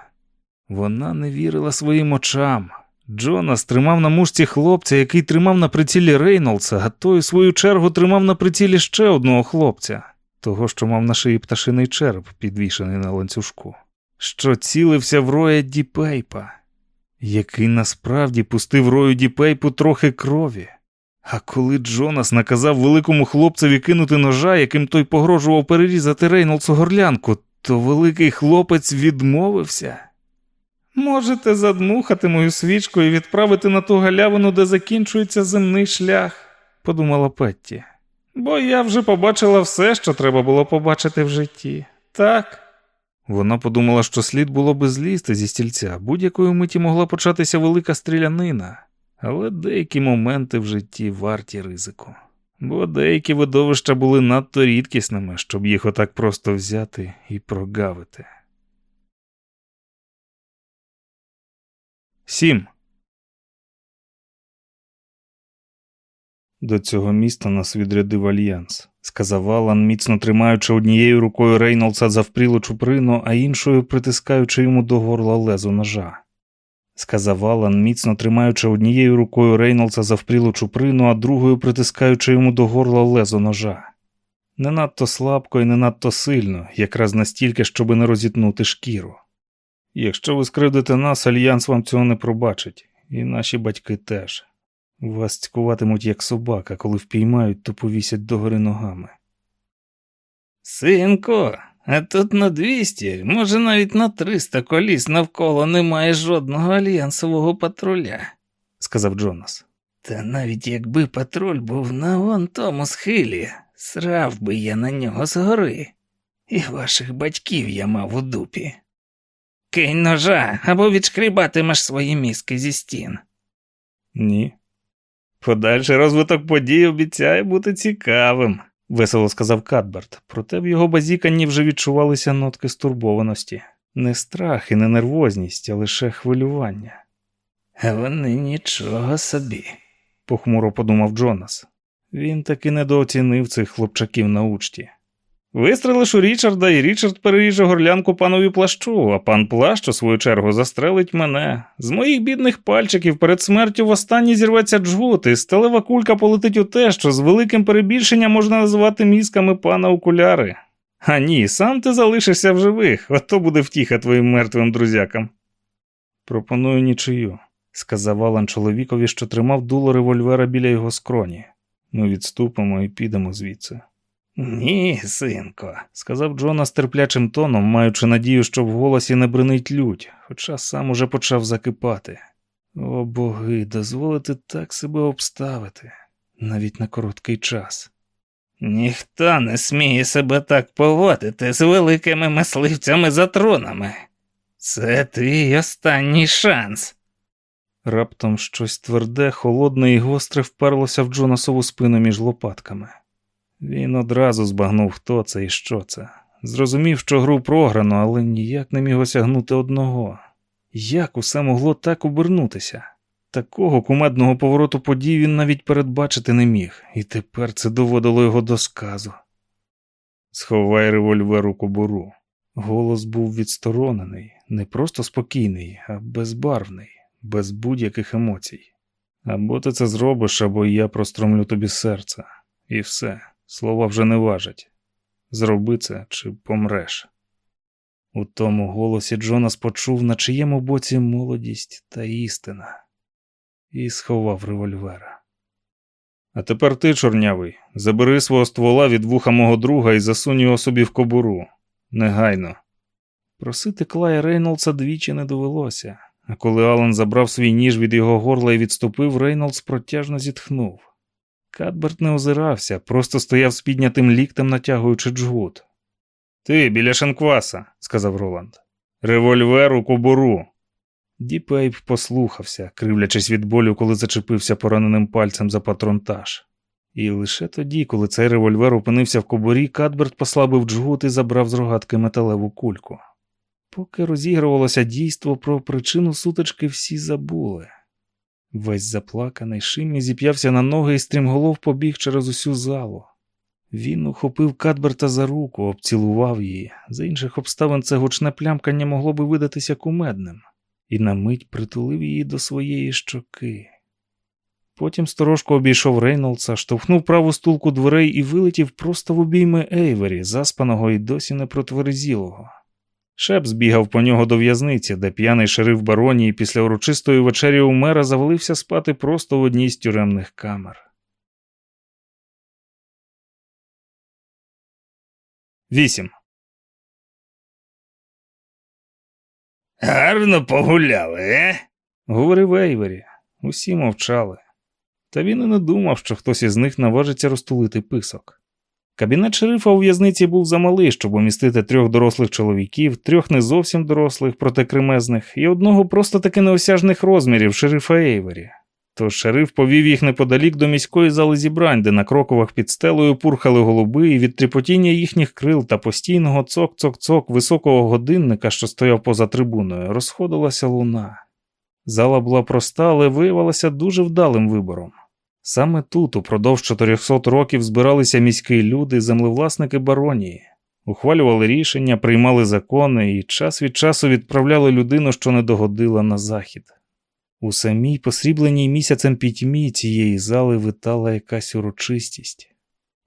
Вона не вірила своїм очам. Джонас тримав на мушці хлопця, який тримав на прицілі Рейнолдса, а той, у свою чергу, тримав на прицілі ще одного хлопця, того, що мав на шиї пташиний череп, підвішений на ланцюжку, що цілився в роя Діпейпа який насправді пустив рою Діпейпу трохи крові. А коли Джонас наказав великому хлопцеві кинути ножа, яким той погрожував перерізати Рейнолдсу горлянку, то великий хлопець відмовився. Можете задмухати мою свічку і відправити на ту галявину, де закінчується земний шлях, подумала Петті. Бо я вже побачила все, що треба було побачити в житті. Так. Вона подумала, що слід було би злізти зі стільця, будь-якої миті могла початися велика стрілянина, але деякі моменти в житті варті ризику, бо деякі видовища були надто рідкісними, щоб їх отак просто взяти і прогавити. 7. До цього міста нас відрядив альянс, сказав Алан, міцно тримаючи однією рукою Рейнолдса за впрілу чуприну, а іншою притискаючи йому до горла лезу ножа. Сказав Алан, міцно тримаючи однією рукою Рейнолдса за впрілу чуприну, а другою притискаючи йому до горла лезо ножа. Не надто слабко і не надто сильно, якраз настільки, щоби не розітнути шкіру. Якщо ви скривдите нас, альянс вам цього не пробачить, і наші батьки теж. Вас цькуватимуть як собака, коли впіймають, то повісять догори ногами. Синко, а тут на 200, може навіть на 300 коліс навколо немає жодного альянсового патруля, сказав Джонас. Та навіть якби патруль був на вон тому схилі, срав би я на нього згори, і ваших батьків я мав у дупі. Кинь ножа або відшкрібатимеш свої мізки зі стін. Ні. Подальший розвиток подій обіцяє бути цікавим, весело сказав Кадберт, проте в його базіканні вже відчувалися нотки стурбованості. Не страх і не нервозність, а лише хвилювання. Вони нічого собі, похмуро подумав Джонас. Він таки недооцінив цих хлопчаків на учті. Вистрелиш у Річарда, і Річард переріже горлянку панові плащу, а пан плащ, у свою чергу, застрелить мене. З моїх бідних пальчиків перед смертю востаннє зірветься джгут, і сталева кулька полетить у те, що з великим перебільшенням можна називати мізками пана окуляри. А ні, сам ти залишишся в живих, ото буде втіха твоїм мертвим друзякам. Пропоную нічию, сказав Алан чоловікові, що тримав дуло револьвера біля його скроні. Ми відступимо і підемо звідси. Ні, синко, сказав Джона з терплячим тоном, маючи надію, що в голосі не бринить лють, хоча сам уже почав закипати. О боги, дозволити так себе обставити, навіть на короткий час. Ніхто не сміє себе так поводити з великими мисливцями за тронами. Це твій останній шанс. Раптом щось тверде, холодне і гостре вперлося в Джонасову спину між лопатками. Він одразу збагнув, хто це і що це. Зрозумів, що гру програно, але ніяк не міг осягнути одного. Як усе могло так обернутися? Такого кумедного повороту подій він навіть передбачити не міг, і тепер це доводило його до сказу. Сховай револьвер у кобуру. Голос був відсторонений, не просто спокійний, а безбарвний, без будь-яких емоцій. Або ти це зробиш, або я простромлю тобі серце, і все. Слова вже не важать. Зроби це чи помреш. У тому голосі Джонас почув, на чиєму боці молодість та істина, і сховав револьвера. А тепер ти, чорнявий, забери свого ствола від вуха мого друга і засунь його собі в кобуру. Негайно. Просити Клая Рейнолдса двічі не довелося, а коли Алан забрав свій ніж від його горла і відступив, Рейнолдс протяжно зітхнув. Катберт не озирався, просто стояв з піднятим ліктем, натягуючи джгут. Ти біля шинкваса, сказав Роланд. Револьвер у кобуру. Діпейп послухався, кривлячись від болю, коли зачепився пораненим пальцем за патронтаж. І лише тоді, коли цей револьвер опинився в кобурі, Кадберт послабив джгут і забрав з рогатки металеву кульку. Поки розігрувалося дійство про причину сутички, всі забули. Весь заплаканий Шиммі зіп'явся на ноги і стрімголов побіг через усю залу. Він ухопив Кадберта за руку, обцілував її. За інших обставин це гучне плямкання могло би видатися кумедним, і на мить притулив її до своєї щоки. Потім сторожко обійшов Рейнолдса, штовхнув праву стулку дверей і вилетів просто в обійми Ейвері, заспаного і досі не протверезілого. Шеп збігав по нього до в'язниці, де п'яний шериф баронії після урочистої вечері у мера завалився спати просто в одній з тюремних камер. Вісім. Гарно погуляли, е? говорив Ейвері. Усі мовчали. Та він і не думав, що хтось із них наважиться розтулити писок. Кабінет шерифа у в'язниці був замалий, щоб умістити трьох дорослих чоловіків, трьох не зовсім дорослих, проте кремезних, і одного просто таки неосяжних розмірів шерифа Ейвері. Тож шериф повів їх неподалік до міської зали зібрань, де на кроковах під стелею пурхали голуби, і від тріпотіння їхніх крил та постійного цок-цок-цок високого годинника, що стояв поза трибуною, розходилася луна. Зала була проста, але виявилася дуже вдалим вибором. Саме тут, упродовж 400 років, збиралися міські люди, землевласники баронії, ухвалювали рішення, приймали закони і час від часу відправляли людину, що не догодила на захід. У самій посрібленій місяцем пітьмі цієї зали витала якась урочистість.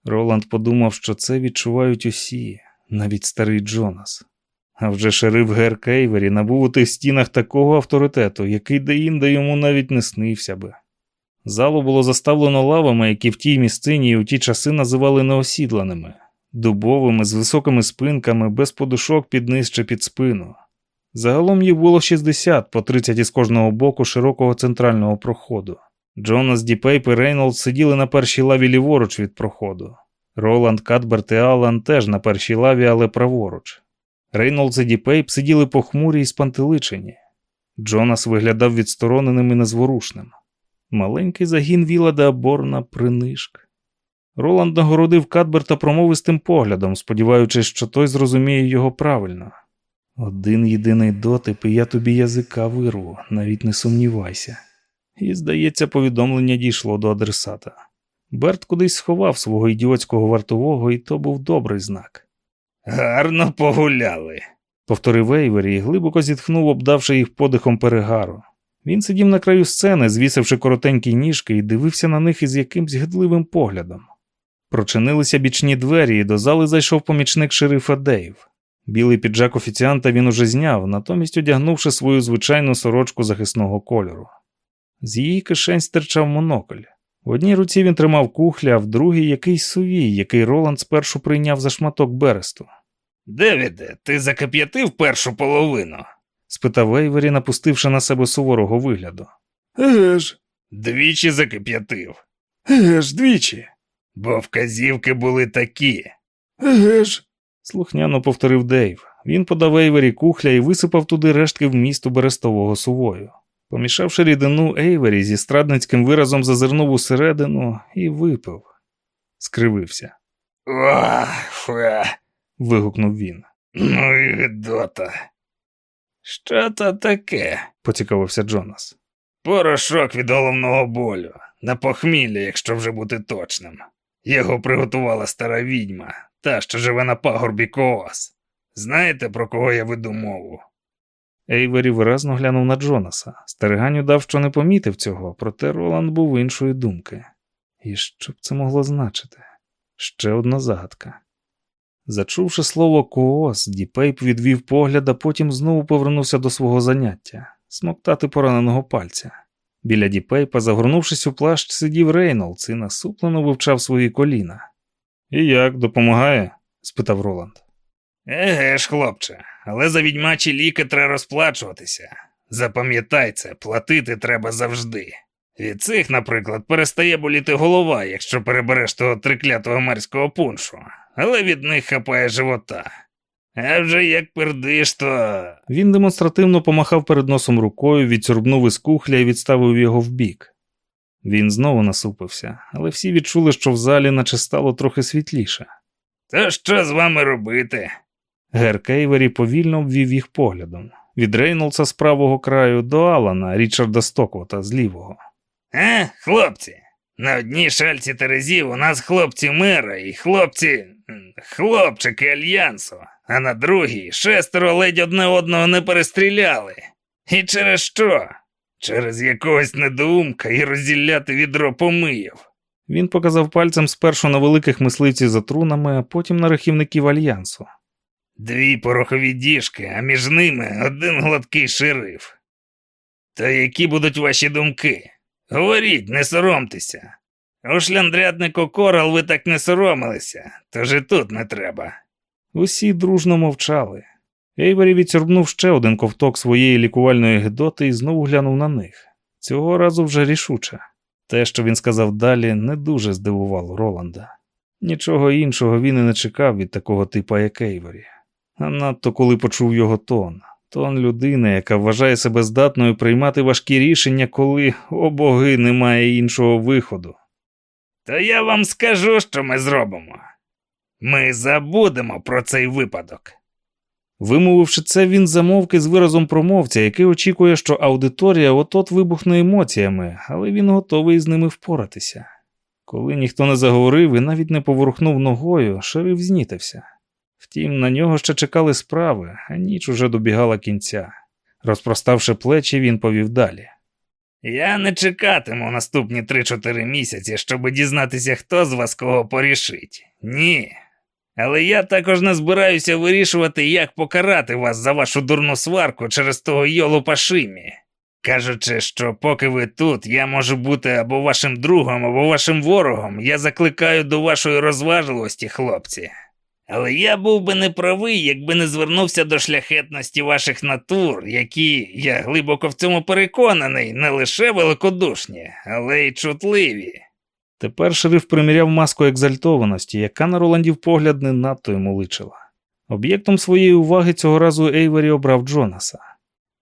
Роланд подумав, що це відчувають усі, навіть старий Джонас. А вже шериф Герк Ейвері набув у тих стінах такого авторитету, який деінде йому навіть не снився би. Залу було заставлено лавами, які в тій місцині і у ті часи називали неосідланими, дубовими, з високими спинками, без подушок під низ чи під спину. Загалом їх було 60 по 30 із кожного боку широкого центрального проходу. Джонас Діпейп і Рейнолд сиділи на першій лаві ліворуч від проходу. Роланд, Кадберт і Алан теж на першій лаві, але праворуч. Рейнолдс і Діпейп сиділи похмурі і спантеличені. Джонас виглядав відстороненим і незворушним. Маленький загін Віла Деаборна принишк. Роланд нагородив Кадберта промовистим поглядом, сподіваючись, що той зрозуміє його правильно. Один єдиний дотеп, і я тобі язика вирву, навіть не сумнівайся. І, здається, повідомлення дійшло до адресата. Берт кудись сховав свого ідіотського вартового, і то був добрий знак. Гарно погуляли. Повторив Ейвері і глибоко зітхнув, обдавши їх подихом перегару. Він сидів на краю сцени, звісивши коротенькі ніжки, і дивився на них із якимсь гидливим поглядом. Прочинилися бічні двері, і до зали зайшов помічник шерифа Дейв. Білий піджак офіціанта він уже зняв, натомість одягнувши свою звичайну сорочку захисного кольору. З її кишень стирчав монокль. В одній руці він тримав кухля, а в другій якийсь сувій, який Роланд спершу прийняв за шматок бересту. Девіде, ти закип'ятив першу половину? Спитав Ейвері, напустивши на себе суворого вигляду. Еге ж. Двічі закип'ятив. Еге ж, двічі. Бо вказівки були такі. Еге ж. слухняно повторив Дейв. Він подав Ейвері кухля і висипав туди рештки вмісту берестового сувою. Помішавши рідину, Ейвері зі страдницьким виразом зазирнув усередину і випив. Скривився. Ох, фе. вигукнув він. Ну і гидота. Що то таке? поцікавився Джонас. Порошок від головного болю. На похмілля, якщо вже бути точним. Його приготувала стара відьма, та, що живе на пагорбі Коос. Знаєте, про кого я веду мову? Ейвері виразно глянув на Джонаса. Старигань удав, що не помітив цього, проте Роланд був іншої думки. І що б це могло значити? Ще одна загадка. Зачувши слово коос, Діпейп відвів погляд, а потім знову повернувся до свого заняття смоктати пораненого пальця. Біля Діпейпа, загорнувшись у плащ, сидів Рейнолдс і насуплено вивчав свої коліна. І як допомагає? спитав Роланд. Еге ж, хлопче, але за відьмачі ліки треба розплачуватися. Запам'ятай це, платити треба завжди. Від цих, наприклад, перестає боліти голова, якщо перебереш того триклятого мерського пуншу, але від них хапає живота. А вже як пердиш, то. Він демонстративно помахав перед носом рукою, відсюрбнув із кухля і відставив його вбік. Він знову насупився, але всі відчули, що в залі наче стало трохи світліше. То що з вами робити? Герк Ейвері повільно обвів їх поглядом від Рейнолдса з правого краю до Алана, Річарда Стокворта з лівого. А, хлопці? На одній шальці Терезів у нас хлопці мера і хлопці. Хлопчики альянсу, а на другій шестеро ледь одне одного не перестріляли. І через що? Через якогось недоумка і розділяти відро помиїв. Він показав пальцем спершу на великих мисливців за трунами, а потім на рахівників альянсу. Дві порохові діжки, а між ними один гладкий шериф. То які будуть ваші думки? Говоріть, не соромтеся. У шляндряднику Корал ви так не соромилися, тож і тут не треба. Усі дружно мовчали. Ейвері відсорбнув ще один ковток своєї лікувальної гидоти і знову глянув на них. Цього разу вже рішуче. Те, що він сказав далі, не дуже здивувало Роланда. Нічого іншого він і не чекав від такого типа, як Ейвері. А надто коли почув його тон. Тон людини, яка вважає себе здатною приймати важкі рішення, коли, о боги, немає іншого виходу. То я вам скажу, що ми зробимо. Ми забудемо про цей випадок. Вимовивши це, він замовки з виразом промовця, який очікує, що аудиторія от-от вибухне емоціями, але він готовий з ними впоратися. Коли ніхто не заговорив і навіть не поворухнув ногою, шериф знітився. Втім, на нього ще чекали справи, а ніч уже добігала кінця. Розпроставши плечі, він повів далі. Я не чекатиму наступні 3-4 місяці, щоб дізнатися, хто з вас кого порішить. Ні. Але я також не збираюся вирішувати, як покарати вас за вашу дурну сварку через того йолупа Шимі. Кажучи, що поки ви тут, я можу бути або вашим другом, або вашим ворогом, я закликаю до вашої розважливості, хлопці. Але я був би не правий, якби не звернувся до шляхетності ваших натур, які, я глибоко в цьому переконаний, не лише великодушні, але й чутливі. Тепер шериф приміряв маску екзальтованості, яка на Роландів погляд не надто йому личила. Об'єктом своєї уваги цього разу Ейвері обрав Джонаса.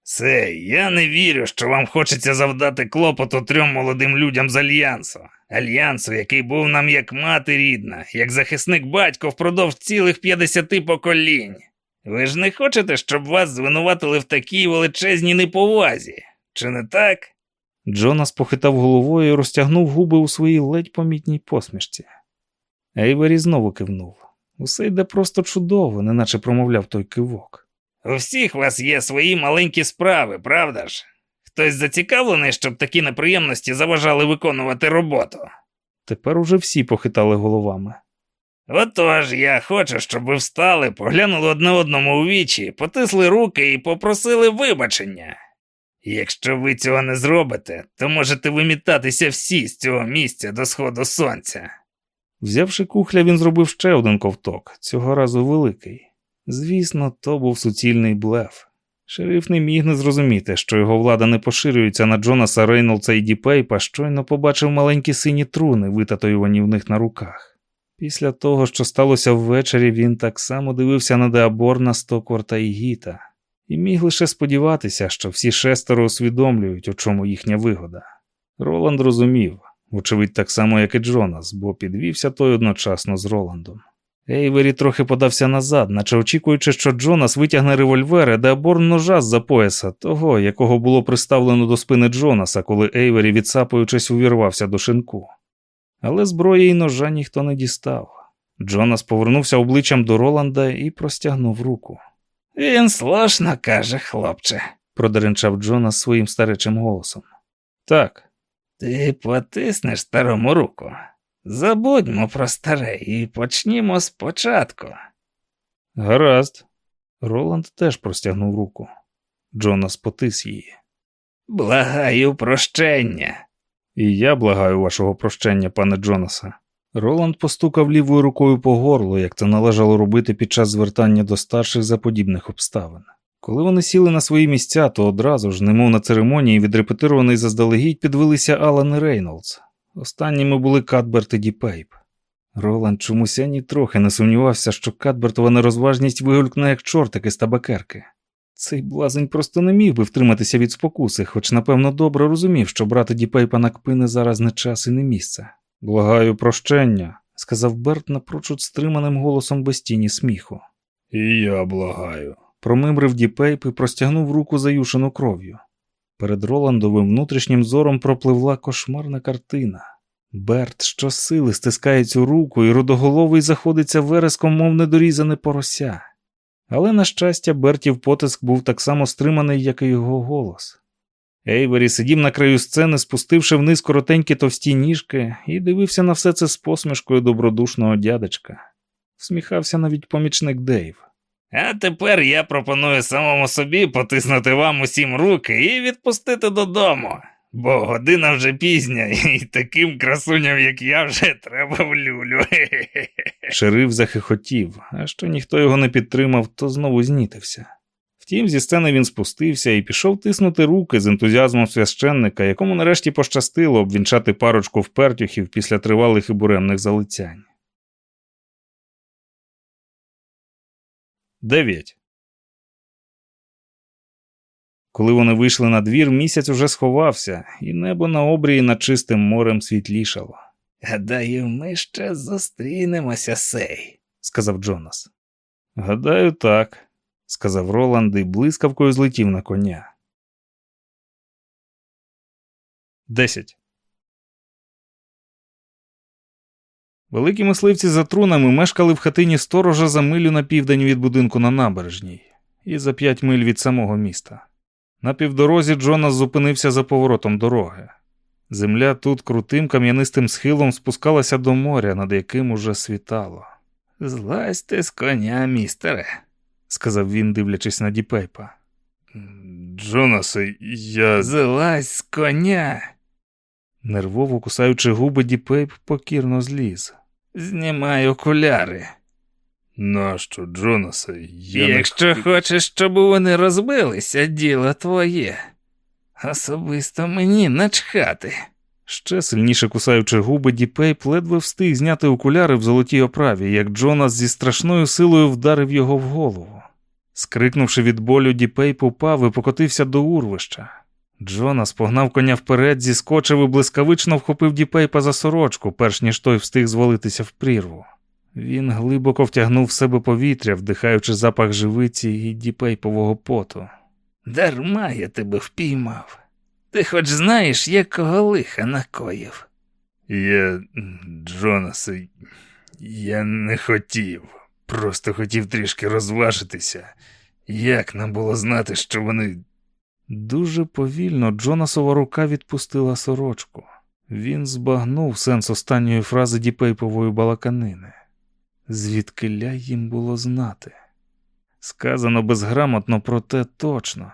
Сей, я не вірю, що вам хочеться завдати клопоту трьом молодим людям з Альянсу. Альянсу, який був нам як мати рідна, як захисник батько впродовж цілих 50 поколінь. Ви ж не хочете, щоб вас звинуватили в такій величезній неповазі, чи не так? Джонас похитав головою і розтягнув губи у своїй ледь помітній посмішці. Ейвері знову кивнув. Усе йде просто чудово, неначе промовляв той кивок. У всіх вас є свої маленькі справи, правда ж? Хтось зацікавлений, щоб такі неприємності заважали виконувати роботу. Тепер уже всі похитали головами. Отож, я хочу, щоб ви встали, поглянули одне одному у вічі, потисли руки і попросили вибачення. Якщо ви цього не зробите, то можете вимітатися всі з цього місця до сходу сонця. Взявши кухля, він зробив ще один ковток, цього разу великий. Звісно, то був суцільний блеф. Шериф не міг не зрозуміти, що його влада не поширюється на Джонаса Рейнолдса і Діпейпа, щойно побачив маленькі сині труни, витатуювані в них на руках. Після того, що сталося ввечері, він так само дивився на Деаборна, Стокворта і Гіта, і міг лише сподіватися, що всі шестеро усвідомлюють, у чому їхня вигода. Роланд розумів, вочевидь, так само, як і Джонас, бо підвівся той одночасно з Роландом. Ейвері трохи подався назад, наче очікуючи, що Джонас витягне револьвер, а Деаборн ножа з-за пояса, того, якого було приставлено до спини Джонаса, коли Ейвері, відсапуючись, увірвався до шинку. Але зброї і ножа ніхто не дістав. Джонас повернувся обличчям до Роланда і простягнув руку. Він слушно каже, хлопче. продеренчав Джонас своїм старечим голосом. Так, Ти потиснеш старому руку. Забудьмо про старе і почнімо спочатку. гаразд. Роланд теж простягнув руку. Джонас потис її. Благаю прощення. І я благаю вашого прощення, пане Джонаса. Роланд постукав лівою рукою по горлу, як це належало робити під час звертання до старших за подібних обставин. Коли вони сіли на свої місця, то одразу ж, немов на церемонії, відрепетирований заздалегідь, підвелися Алан і Рейнолдс. Останніми були Кадберт і Діпейп. Роланд чомусь ані трохи не сумнівався, що Кадбертова нерозважність вигулькне як чортик із табакерки. Цей блазень просто не міг би втриматися від спокуси, хоч, напевно, добре розумів, що брати Діпейпа на кпини зараз не час і не місце. Благаю прощення, сказав Берт напрочуд стриманим голосом без тіні сміху. І я благаю. Промимрив Діпейп і простягнув руку заюшену кров'ю. Перед Роландовим внутрішнім зором пропливла кошмарна картина. Берт щосили стискає цю руку, і рудоголовий заходиться вереском, мов недорізане порося. Але, на щастя, Бертів потиск був так само стриманий, як і його голос. Ейвері сидів на краю сцени, спустивши вниз коротенькі товсті ніжки, і дивився на все це з посмішкою добродушного дядечка. Всміхався навіть помічник Дейв. А тепер я пропоную самому собі потиснути вам усім руки і відпустити додому. Бо година вже пізня, і таким красуням, як я, вже треба в люлю. Шериф захихотів, а що ніхто його не підтримав, то знову знітився. Втім, зі сцени він спустився і пішов тиснути руки з ентузіазмом священника, якому нарешті пощастило обвінчати парочку впертюхів після тривалих і буремних залицянь. 9. Коли вони вийшли на двір, місяць уже сховався, і небо на обрії над чистим морем світлішало, Гадаю, ми ще зустрінемося, сей. сказав Джонас. Гадаю, так, сказав Роланд і блискавкою злетів на коня. 10. Великі мисливці за трунами мешкали в хатині сторожа за милю на південь від будинку на набережній і за п'ять миль від самого міста. На півдорозі Джонас зупинився за поворотом дороги. Земля тут крутим кам'янистим схилом спускалася до моря, над яким уже світало, Злазьте з коня, містере. сказав він, дивлячись на Діпейпа. Джонасе, я. Злазь з коня. Нервово кусаючи губи, Діпейп покірно зліз. Знімай окуляри. Нащо, Джонасе? Я Якщо хочеш, щоб вони розбилися, діло твоє. Особисто мені начхати. Ще сильніше кусаючи губи, Діпейп ледве встиг зняти окуляри в золотій оправі, як Джонас зі страшною силою вдарив його в голову. Скрикнувши від болю, Діпейп упав і покотився до урвища. Джонас погнав коня вперед, зіскочив і блискавично вхопив Діпейпа за сорочку, перш ніж той встиг звалитися в прірву. Він глибоко втягнув в себе повітря, вдихаючи запах живиці і діпейпового поту. Дарма я тебе впіймав. Ти хоч знаєш, якого лиха накоїв. Я. Джонасе, я не хотів. Просто хотів трішки розважитися. Як нам було знати, що вони. Дуже повільно Джонасова рука відпустила сорочку. Він збагнув сенс останньої фрази діпейпової балаканини. Звідкиля їм було знати. Сказано безграмотно, проте точно.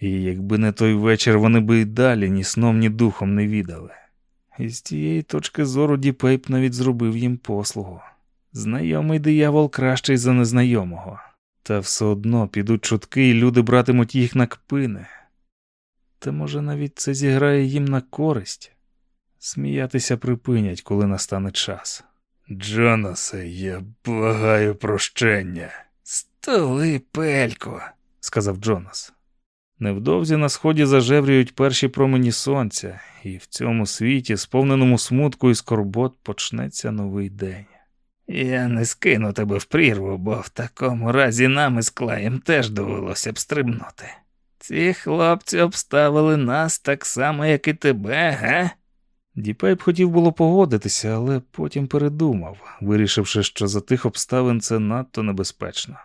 І якби не той вечір, вони би й далі ні сном, ні духом не відали. І з тієї точки зору Діпейп навіть зробив їм послугу. Знайомий диявол кращий за незнайомого. Та все одно підуть чутки, і люди братимуть їх на кпини. Та може навіть це зіграє їм на користь. Сміятися припинять, коли настане час. Джонасе, я благаю прощення. Столи, пелько. сказав Джонас. Невдовзі на сході зажевріють перші промені сонця, і в цьому світі, сповненому смутку і скорбот, почнеться новий день. Я не скину тебе в прірву, бо в такому разі нам із клаєм теж довелося б стрибнути. Ці хлопці обставили нас так само, як і тебе, га? Діпейп хотів було погодитися, але потім передумав, вирішивши, що за тих обставин це надто небезпечно.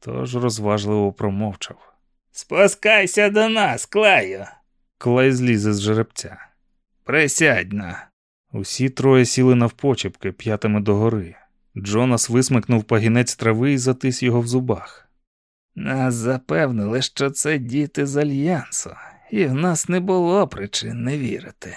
Тож розважливо промовчав. Спускайся до нас, клаю. Клай зліз із жеребця. Присядь на. Усі троє сіли навпочепки п'ятами догори. Джонас висмикнув пагінець трави і затис його в зубах. Нас запевнили, що це діти з альянсу, і в нас не було причин не вірити.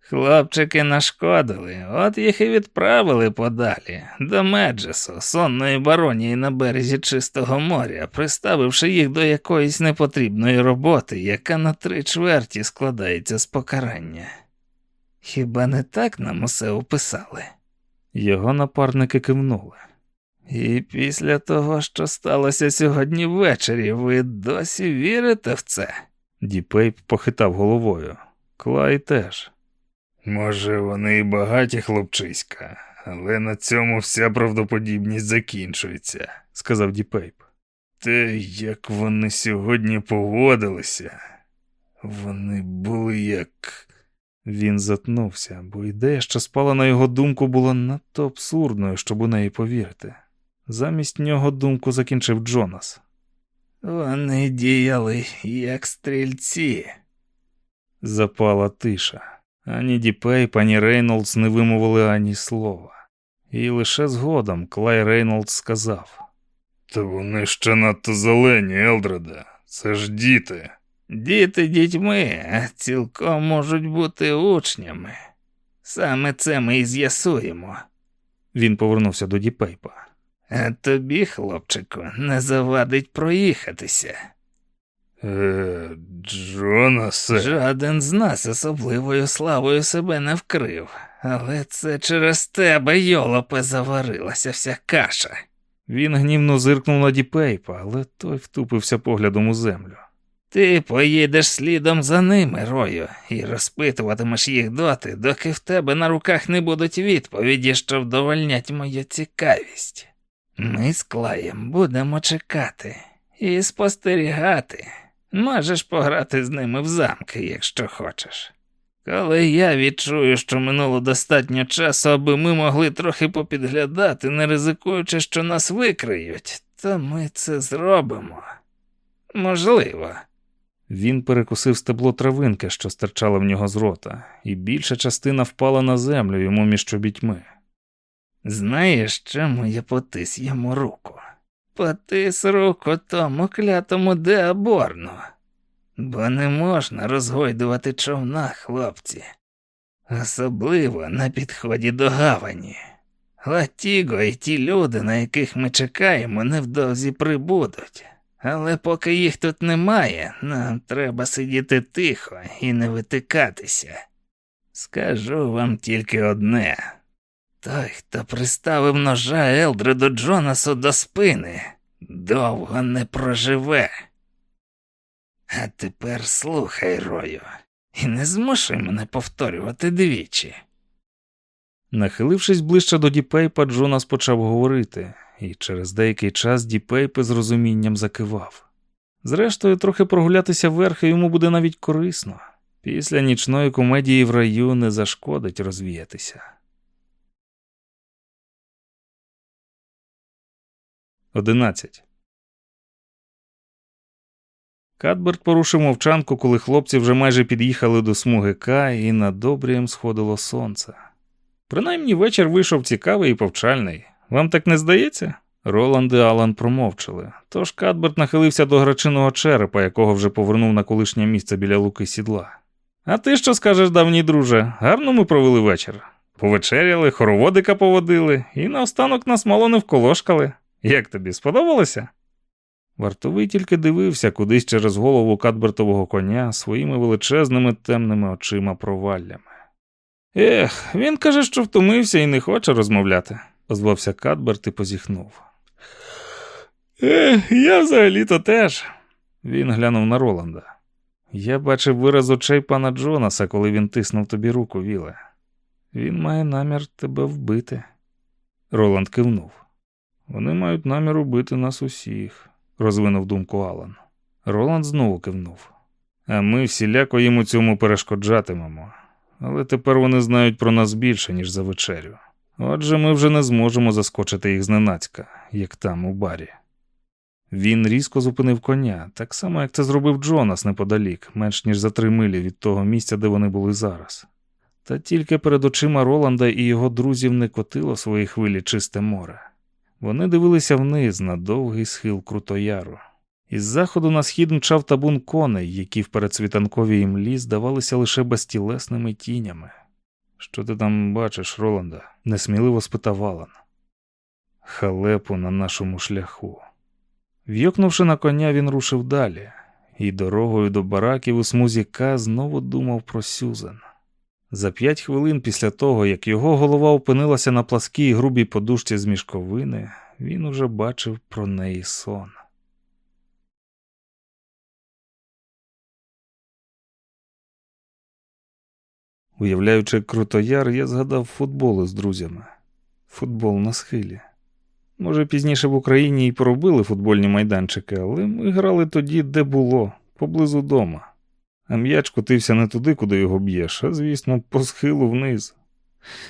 Хлопчики нашкодили, от їх і відправили подалі, до Меджесу, сонної баронії на березі Чистого моря, приставивши їх до якоїсь непотрібної роботи, яка на три чверті складається з покарання. Хіба не так нам усе описали? Його напарники кивнули. І після того, що сталося сьогодні ввечері, ви досі вірите в це? Діпейп похитав головою. Клай теж. Може, вони і багаті хлопчиська, але на цьому вся правдоподібність закінчується. сказав Діпейп. Те, як вони сьогодні поводилися, вони були як. Він затнувся, бо ідея, що спала на його думку, була надто абсурдною, щоб у неї повірити. Замість нього думку закінчив Джонас. Вони діяли як стрільці. Запала тиша. Ані Діпейп, ані Рейнолдс не вимовили ані слова. І лише згодом Клай Рейнолдс сказав: Та вони ще надто зелені, Елдреде. Це ж діти. Діти дітьми, а цілком можуть бути учнями. Саме це ми і з'ясуємо. Він повернувся до Діпейпа. А тобі, хлопчику, не завадить проїхатися. Е, Джонасе. Жоден з нас особливою славою себе не вкрив, але це через тебе, йолопе, заварилася вся каша. Він гнівно зиркнув на Діпейпа, але той втупився поглядом у землю. Ти поїдеш слідом за ними, Рою, і розпитуватимеш їх доти, доки в тебе на руках не будуть відповіді, що вдовольнять мою цікавість. Ми з Клаєм будемо чекати і спостерігати. Можеш пограти з ними в замки, якщо хочеш. Коли я відчую, що минуло достатньо часу, аби ми могли трохи попідглядати, не ризикуючи, що нас викриють, то ми це зробимо. Можливо. Він перекусив стебло травинки, що стирчало в нього з рота, і більша частина впала на землю йому між чобітьми. Знаєш, чому я потис йому руку? Потис руку тому клятому деаборну. Бо не можна розгойдувати човна, хлопці. Особливо на підході до гавані. Латіго і ті люди, на яких ми чекаємо, невдовзі прибудуть. Але поки їх тут немає, нам треба сидіти тихо і не витикатися. Скажу вам тільки одне. Той, хто приставив ножа Елдреду Джонасу до спини, довго не проживе. А тепер слухай, Рою, і не змушуй мене повторювати двічі. Нахилившись ближче до Діпейпа, Джонас почав говорити, і через деякий час Діпейп з розумінням закивав. Зрештою, трохи прогулятися верхи йому буде навіть корисно. Після нічної комедії в раю не зашкодить розвіятися. Одинадцять. Катберт порушив мовчанку, коли хлопці вже майже під'їхали до смуги К, і над обрієм сходило сонце. Принаймні вечір вийшов цікавий і повчальний. Вам так не здається? Роланд і Алан промовчали, тож Кадберт нахилився до грачиного черепа, якого вже повернув на колишнє місце біля луки сідла. А ти що скажеш, давній друже? Гарно ми провели вечір. Повечеряли, хороводика поводили, і наостанок нас мало не вколошкали. Як тобі сподобалося? Вартовий тільки дивився кудись через голову Кадбертового коня своїми величезними темними очима проваллями. Ех, він каже, що втомився і не хоче розмовляти, озвався Кадберт і позіхнув. Ех, я взагалі-то теж. Він глянув на Роланда. Я бачив вираз очей пана Джонаса, коли він тиснув тобі руку, Віле. Він має намір тебе вбити. Роланд кивнув. Вони мають намір убити нас усіх, розвинув думку Алан. Роланд знову кивнув. А ми всіляко їм у цьому перешкоджатимемо. Але тепер вони знають про нас більше, ніж за вечерю. Отже, ми вже не зможемо заскочити їх зненацька, як там у барі. Він різко зупинив коня, так само, як це зробив Джонас неподалік, менш ніж за три милі від того місця, де вони були зараз. Та тільки перед очима Роланда і його друзів не котило свої хвилі чисте море. Вони дивилися вниз на довгий схил Крутояру. Із заходу на схід мчав табун коней, які в передсвітанковій імлі здавалися лише безтілесними тінями. Що ти там бачиш, Роланда? несміливо спитав Алан. Халепу на нашому шляху. В'йокнувши на коня, він рушив далі, і дорогою до бараків у смузі К знову думав про Сюзан. За п'ять хвилин після того, як його голова опинилася на пласкій грубій подушці з мішковини, він уже бачив про неї сон. Уявляючи крутояр, я згадав футбол із друзями. Футбол на схилі. Може, пізніше в Україні і поробили футбольні майданчики, але ми грали тоді, де було, поблизу дома. А м'яч котився не туди, куди його б'єш, а звісно, по схилу вниз.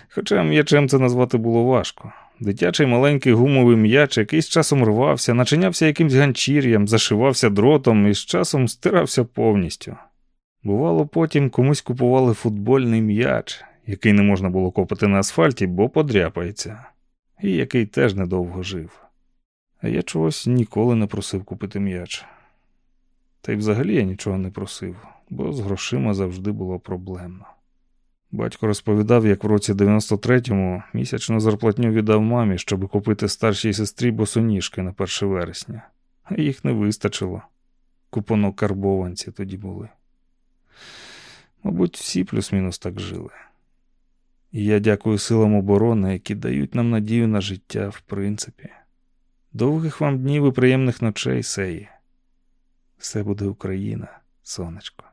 Хоча м'ячем це назвати було важко. Дитячий маленький гумовий м'яч якийсь часом рвався, начинявся якимсь ганчір'ям, зашивався дротом і з часом стирався повністю. Бувало, потім комусь купували футбольний м'яч, який не можна було копати на асфальті, бо подряпається, і який теж недовго жив. А я чогось ніколи не просив купити м'яч. Та й взагалі я нічого не просив, бо з грошима завжди було проблемно. Батько розповідав, як в році 93-му місячну зарплатню віддав мамі, щоб купити старшій сестрі босоніжки на 1 вересня, а їх не вистачило. Купонок карбованці тоді були. Мабуть, всі плюс-мінус так жили. І я дякую силам оборони, які дають нам надію на життя, в принципі. Довгих вам днів і приємних ночей, Сеї. Все буде Україна, сонечко.